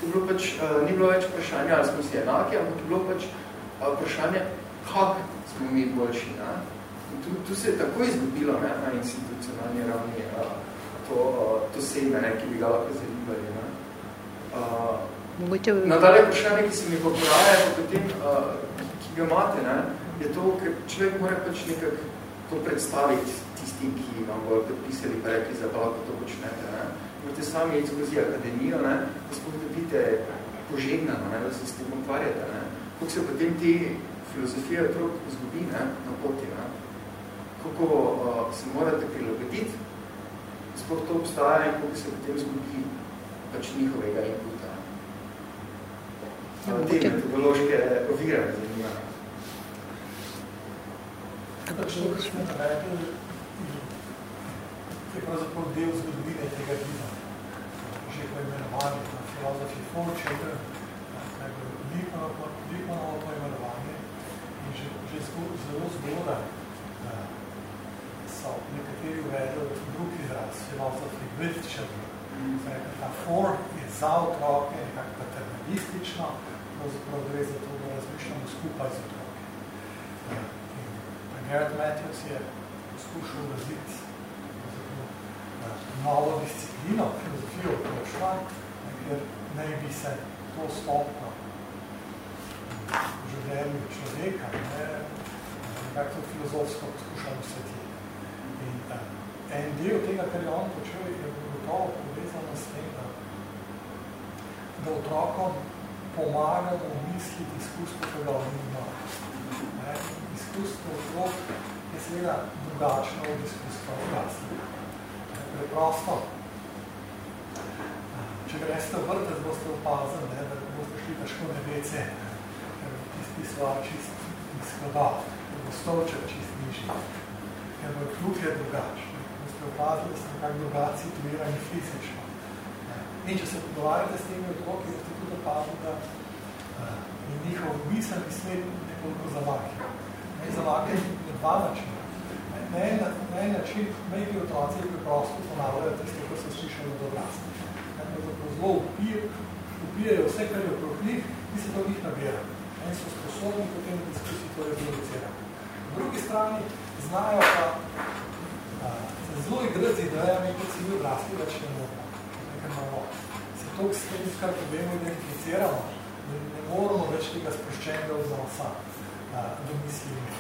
To bilo pač, uh, ni bilo več vprašanje, ali smo si enaki, ampak je bilo pač uh, vprašanje, kak smo mi boljši. Ne. In tu, tu se je tako izgubilo ne, na institucionalni ravni uh, to, uh, to sejme, ne, ki bi ga lahko zalibali. Ne. Uh, Mogoče... Nadalje vprašanje, ki se mi popraja, potem, uh, ki ga imate, ne, je to, ker človek mora pač nekako to predstaviti tistim, ki vam bodo podpisali pa rekli, za lahko to počnete. Ne. Morate sami iti skozi akademijo, ne, da sploh dobite požegnano, ne, da se s tem ukvarjate. Ne. Kako se potem ti filozofije otrok zgubi ne, na poti. Ne. Kako uh, se morate prilagoditi, sploh to obstaja in kako se potem zgubi pač njihovega inputa. Te metodološke ovire me zanima. je pravzaprav del zgodovine tega giba. Že poimenovanje na filozofi for children, Lipmanovo poimenovanje in že, že zelo zgodaj so nekateri uvedli drug izraz, filozofi with children. Zdaj, ta for je za otroke, nekako paternalistično, pravzaprav gre za to, da razmišljamo skupaj z otroke. Garrett Matthews je poskušal razviti novo disciplino, filozofijo otroštva, ker naj bi se to stopno v življenju človeka, ne, nekako filozofsko poskušal osvetiti. In en del tega, kar je on počel, je gotovo povezano s tem, da, da otrokom pomagamo misliti izkustvo, oni imajo. Izkustvo otrok je seveda drugačno od izkustva odraslih. Preprosto. Če greste v vrtec, boste opazili, ne, da boste šli težko na WC, ker tisti stvar čist izklada, ker bo stolček čist nižji, ker bo kljub je drugačni. Boste opazili, da ste nekako drugač situirani fizično. In če se pogovarjate s temi otroki, da uh, je njihov miselni svet nekoliko zavakil. Ne zavakil na dva načina. Na en, na en način neki otroci preprosto ponavljajo tiste, kar so slišali od odrasli. Zelo upijajo vse, kar je okrog njih in se to njih nabira. In so sposobni potem diskusiji to reproducirati. Po drugi strani znajo pa uh, zelo igrati z idejami, kot si mi odrasli več ne moramo. Nekaj malo. Se to s tem, kar povemo, identificiramo, ne, ne moramo več tega sproščenega vznosa uh, domisliti.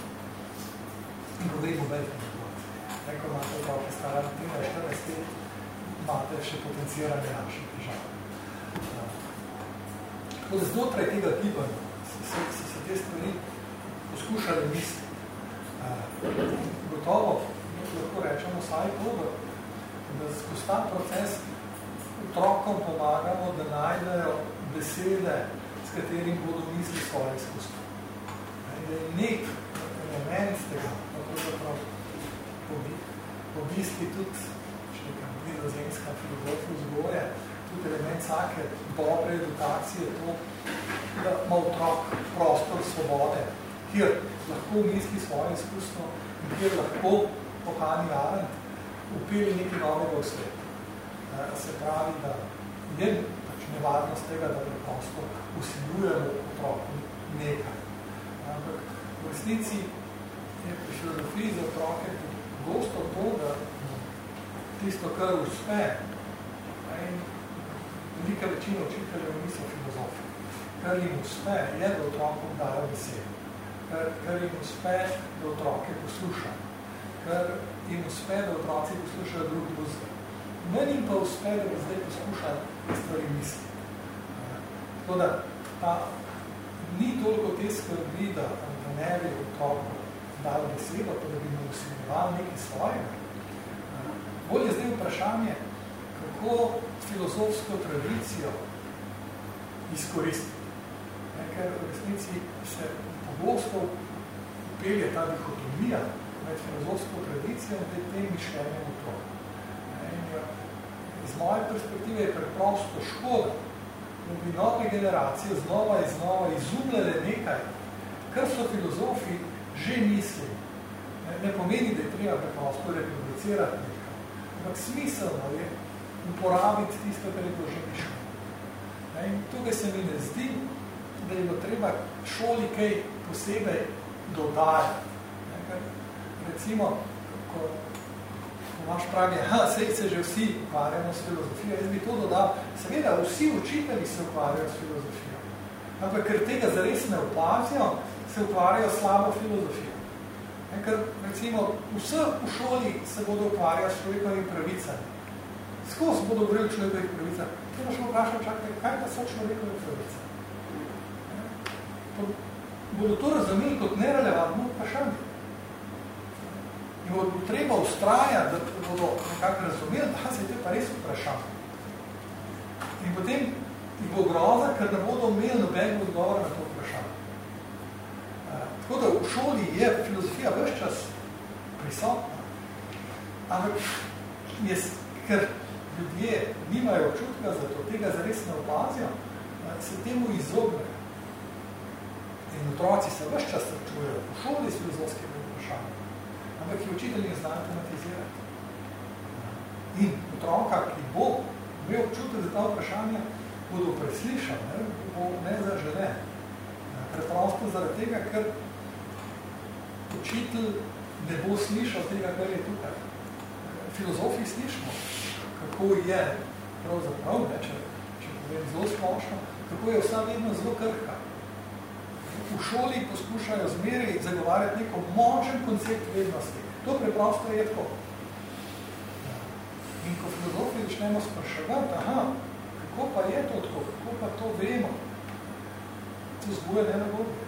In govorimo velikih dogodci. Neko imate otroke stara 13-14 let, imate še potenciranje naših težav. Uh, znotraj tega gibanja se, se, se, se te stvari poskušali misliti. Gotovo, lahko rečemo vsaj to, da, da skozi ta proces otrokom pomagamo, da najdejo besede, s katerim bodo misli svoje izkustvo. Je nek element tega, pravzaprav pomisli tudi, če nekam nizozemska filozofija vzgoje, tudi element vsake dobre edukacije to, da ima otrok prostor svobode, kjer lahko misli svoje izkustvo in kjer lahko pohani Arendt upili nekaj novega v svetu. Se pravi, da je pač nevarnost tega, da preprosto usiljujemo otroku nekaj. Ampak v resnici je pri filozofiji za otroke gosto to, da tisto, kar uspe, in velika večina učiteljev niso filozofi, kar jim uspe, je, da otrokom dajo besedo, kar, kar jim uspe, da otroke posluša, kar jim uspe, da otroci poslušajo drug drugega. Meni pa uspe, da bi zdaj poskušali stvari misliti. Tako da ta, ni toliko te skrbi, da, da ne bi otroku dali besedo, pa da bi mu usiljevali nekaj svojega. Bolj je zdaj vprašanje, kako filozofsko tradicijo izkoristiti. Ne, ker v resnici se pogosto upelje ta dihotomija med filozofsko tradicijo in tem mišljenjem. Iz moje perspektive je preprosto škoda, da bi nove generacije znova in znova izumljale nekaj, kar so filozofi že mislili. Ne, ne pomeni, da je treba preprosto reproducirati nekaj, ampak smiselno je uporabiti tisto, kar je bilo že mišljeno. In tukaj se mi ne zdi, da je bilo treba šoli kaj posebej dodajati. Recimo, ko, imaš pravi, ha, sej se že vsi ukvarjamo s filozofijo, jaz bi to dodal, seveda, vsi učitelji se ukvarjajo s filozofijo, ampak ker tega zares ne opazijo, se ukvarjajo slabo filozofijo. Ne, ker, recimo, vse v šoli se bodo ukvarjali s človekovimi pravicami. Skozi bodo govorili človekovih pravicah. Te boš vprašal, čakaj, kaj pa so človekove pravice? Bodo to razumeli kot nerelevantno vprašanje. In bo treba ustrajati, da bodo nekako razumeli, da se to pa res vprašanje. In potem jih bo groza, ker ne bodo imeli nobenega odgovora na to vprašanje. Tako da v šoli je filozofija ves čas prisotna, ampak je, ker ljudje nimajo občutka, zato tega zares ne opazijo, se temu izognejo. In otroci se ves čas srečujejo v šoli s filozofskimi vprašanji, ampak jih učitelji ne znajo tematizirati. In otroka, ki bo imel občutek za ta vprašanja, bodo preslišali, ne, bo nezaželen. Preprosto zaradi tega, ker učitelj ne bo slišal tega, kar je tukaj. Filozofi slišimo, kako je pravzaprav, ne, če, če povem zelo splošno, kako je vsa vedno zelo krhka. V šoli poskušajo zmeri zagovarjati neko močen koncept vednosti. To preprosto je tako. In ko filozofi začnemo spraševati, aha, kako pa je to tako, kako pa to vemo, to zbuja nelagodje.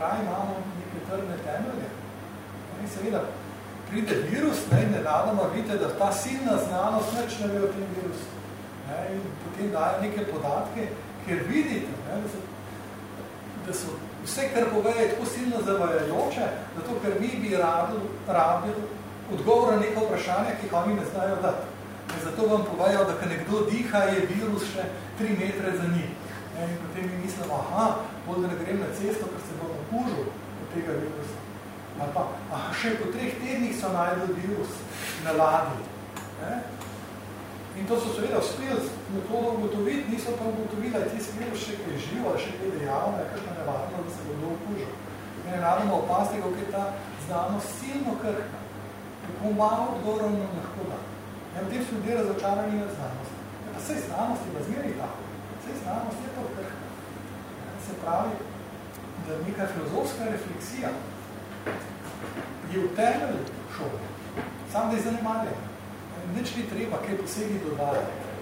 Raj imamo neke trdne temelje. In seveda, pride virus, ne, in nenadoma vidite, da ta silna znanost neč ne ve o tem virusu. Ne, in potem daje neke podatke, kjer vidite, ne, da, so, da so vse, kar poveje, tako silno zavajajoče, zato ker mi bi rabili, rabili odgovor na neko vprašanje, ki oni ne znajo dati. In zato vam povejo, da ko nekdo diha, je virus še tri metre za njih. In potem mi mislimo, aha, bolj da ne grem na cesto, ker se bom okužil od tega virusa. Ali pa, aha, še po treh tednih so najdel virus na ladji. In to so seveda uspeli metodo ugotoviti, niso pa ugotovili, da je tisti virus še kaj živo, ali še kaj dejavno, je kakšno nevarno, da se bo kdo okužil. In je naravno opasti, kako je ta znanost silno krhka. Kako malo odgovorov nam lahko da. In potem so ljudje razočarani na znanost. Pa vse znanost je razmeri tako. Vse znanost je to krhka. Se pravi, da neka filozofska refleksija je v temelju šole. Sam da je zanemarjena. Nič ni treba, kaj posebej dodajati.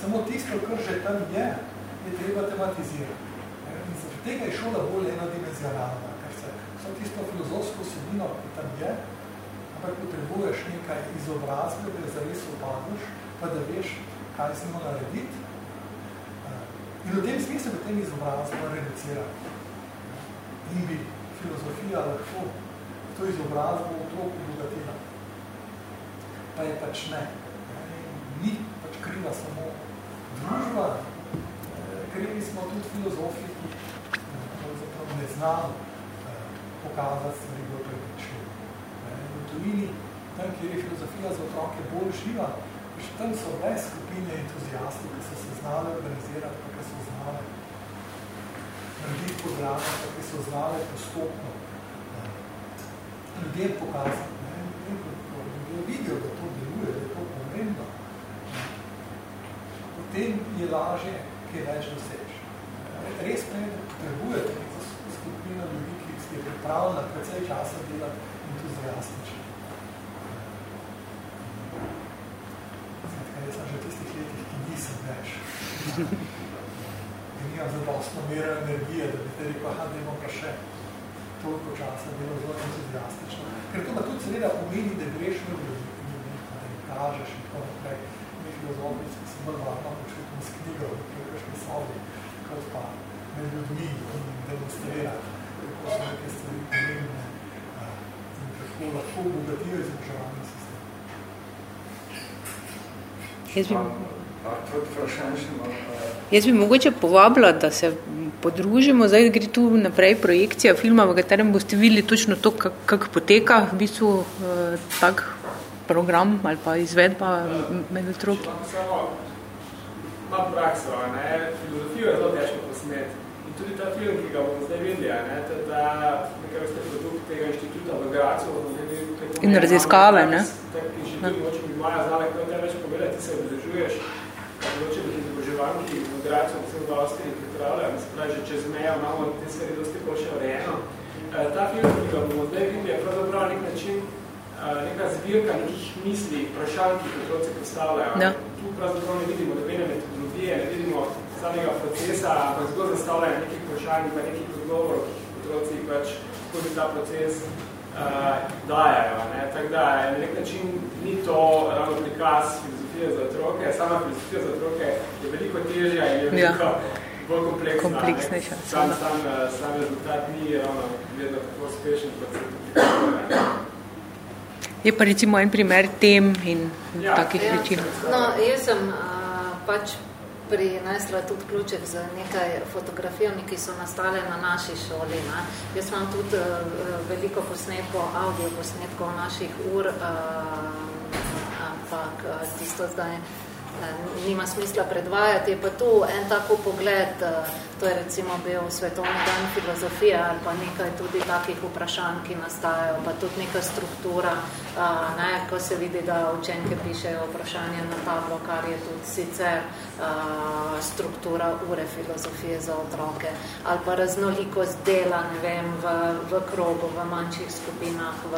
Samo tisto, kar že tam je, je treba tematizirati. In zaradi tega je šola bolj enodimenzionalna, ker se vso tisto filozofsko vsebino, ki tam je, ampak potrebuješ nekaj izobrazbe, da zares opadaš, pa da veš, kaj se ima narediti. In v tem smislu v tem izobrazbo reducirati. In bi filozofija lahko to izobrazbo otrok obogatila. Pa je pač ne. Ni pač kriva samo družba, krivi smo tudi filozofi, ki ne znamo pokazati stvari bolj prepričljivo. V tujini, tam, kjer je filozofija za otroke bolj živa, še tam so brez skupine entuzijastov, ki so se znali organizirati, pa ki so znali narediti programe, ki so znale postopno ljudem pokazati. Vidijo, da to deluje, da je to pomembno. Potem je lažje, kaj več doseč. Res pa je, da potrebujete neko skupino ljudi, ki je pripravljena precej časa delati entuzijastično. Jaz sem že v tistih letih, ki nisem več. In nimam zadostno mero energije, da bi te rekel, aha, da imam pa še toliko časa delo zelo entuzijastično. Ker to pa tudi seveda pomeni, da greš v ljudi, da jim kažeš in tako naprej. Mi filozofi se bolj varno počutim s knjigo, ki greš v sobi, kot pa med ljudmi in demonstrirati, kako so neke stvari pomembne in kako lahko obogatijo izobraževalni sistem. Jaz bi, jaz bi mogoče povabila, da se podružimo. Zdaj gre tu naprej projekcija filma, v katerem boste videli točno to, kak, kak poteka v bistvu eh, tak program ali pa izvedba med otroki. Ima prakso, ne? filozofijo je zelo težko posneti. In tudi ta film, ki ga bomo zdaj videli, ne? da nekaj vrste produkt tega inštituta v Gracu, In raziskave, ne? Tak inštitut, moče bi Maja znala, kaj te več povedati, ti se obdržuješ, moče bi izobraževanki v Gracu, vsem v Avstriji pripravljajo, se pravi, že čez meja imamo te stvari dosti boljše urejeno. Ta film, ki ga bomo zdaj videli, je pravzaprav nek način neka zbirka nekih misli, vprašanj, ki jih otroci postavljajo. Ja. Tu pravzaprav ne vidimo dobene metodologije, ne vidimo samega procesa, ampak zgolj zastavljajo nekih vprašanj in pa nekih odgovorov, ki jih otroci pač skozi ta proces uh, dajajo. Ne? Tako da na nek način ni to ravno prikaz filozofije za otroke, sama filozofija za otroke je veliko težja in je veliko ja. bolj kompleksna. Kompleksnejša. Sam, sam, sam rezultat ni ravno vedno tako uspešen, kot se pripravlja. Je pa recimo en primer tem in ja, takih ja. reči. No, jaz sem uh, pač prinesla tudi ključek z nekaj fotografijami, ki so nastale na naši šoli. Ne. Jaz imam tudi uh, veliko posnetkov, audio posnetkov naših ur, uh, ampak uh, tisto zdaj nima smisla predvajati. Je pa tu en tako pogled, to je recimo bil svetovni dan filozofije ali pa nekaj tudi takih vprašanj, ki nastajajo, pa tudi neka struktura, ne, ko se vidi, da učenke pišejo vprašanje na tablo, kar je tudi sicer struktura ure filozofije za otroke, ali pa raznolikost dela, ne vem, v, v krogu, v manjših skupinah, v,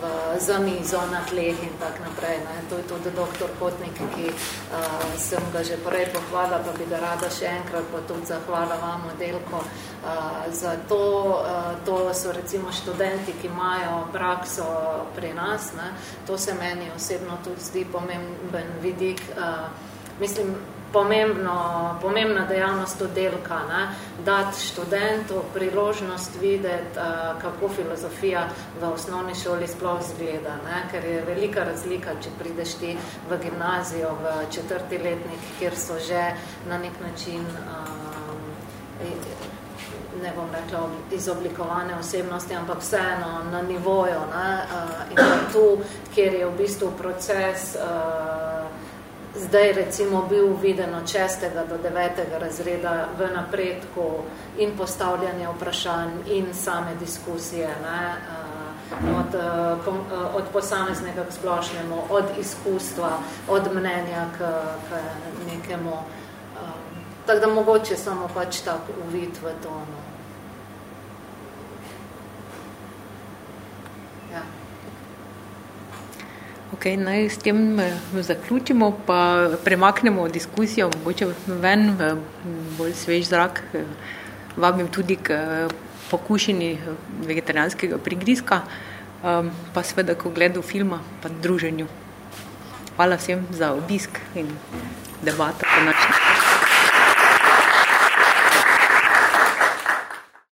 v zamizo na tleh in tak naprej. Ne. To je tudi doktor Kotnik, ki uh, sem ga že prej pohvala, pa bi ga rada še enkrat pa tudi zahvala vam oddelko. Uh, za to, uh, to so recimo študenti, ki imajo prakso pri nas. Ne. To se meni osebno tudi zdi pomemben vidik. Uh, mislim, pomembno, pomembna dejavnost oddelka, ne, dati študentu priložnost videti, uh, kako filozofija v osnovni šoli sploh zgleda, ne, ker je velika razlika, če prideš ti v gimnazijo, v četrti letnik, kjer so že na nek način um, ne bom rekla izoblikovane osebnosti, ampak vseeno na nivoju. Ne, uh, in tu, kjer je v bistvu proces uh, zdaj recimo bil viden od 6. do 9. razreda v napredku in postavljanje vprašanj in same diskusije, ne, od, od posameznega k splošnemu, od izkustva, od mnenja k, k nekemu. Tako da mogoče samo pač tak uvid v to. No. Ok, naj s tem eh, zaključimo, pa premaknemo diskusijo, mogoče ven v bolj svež zrak. Eh, vabim tudi k eh, pokušini vegetarijanskega prigrizka, pa seveda k ogledu filma, pa druženju. Hvala vsem za obisk in debato po načinu.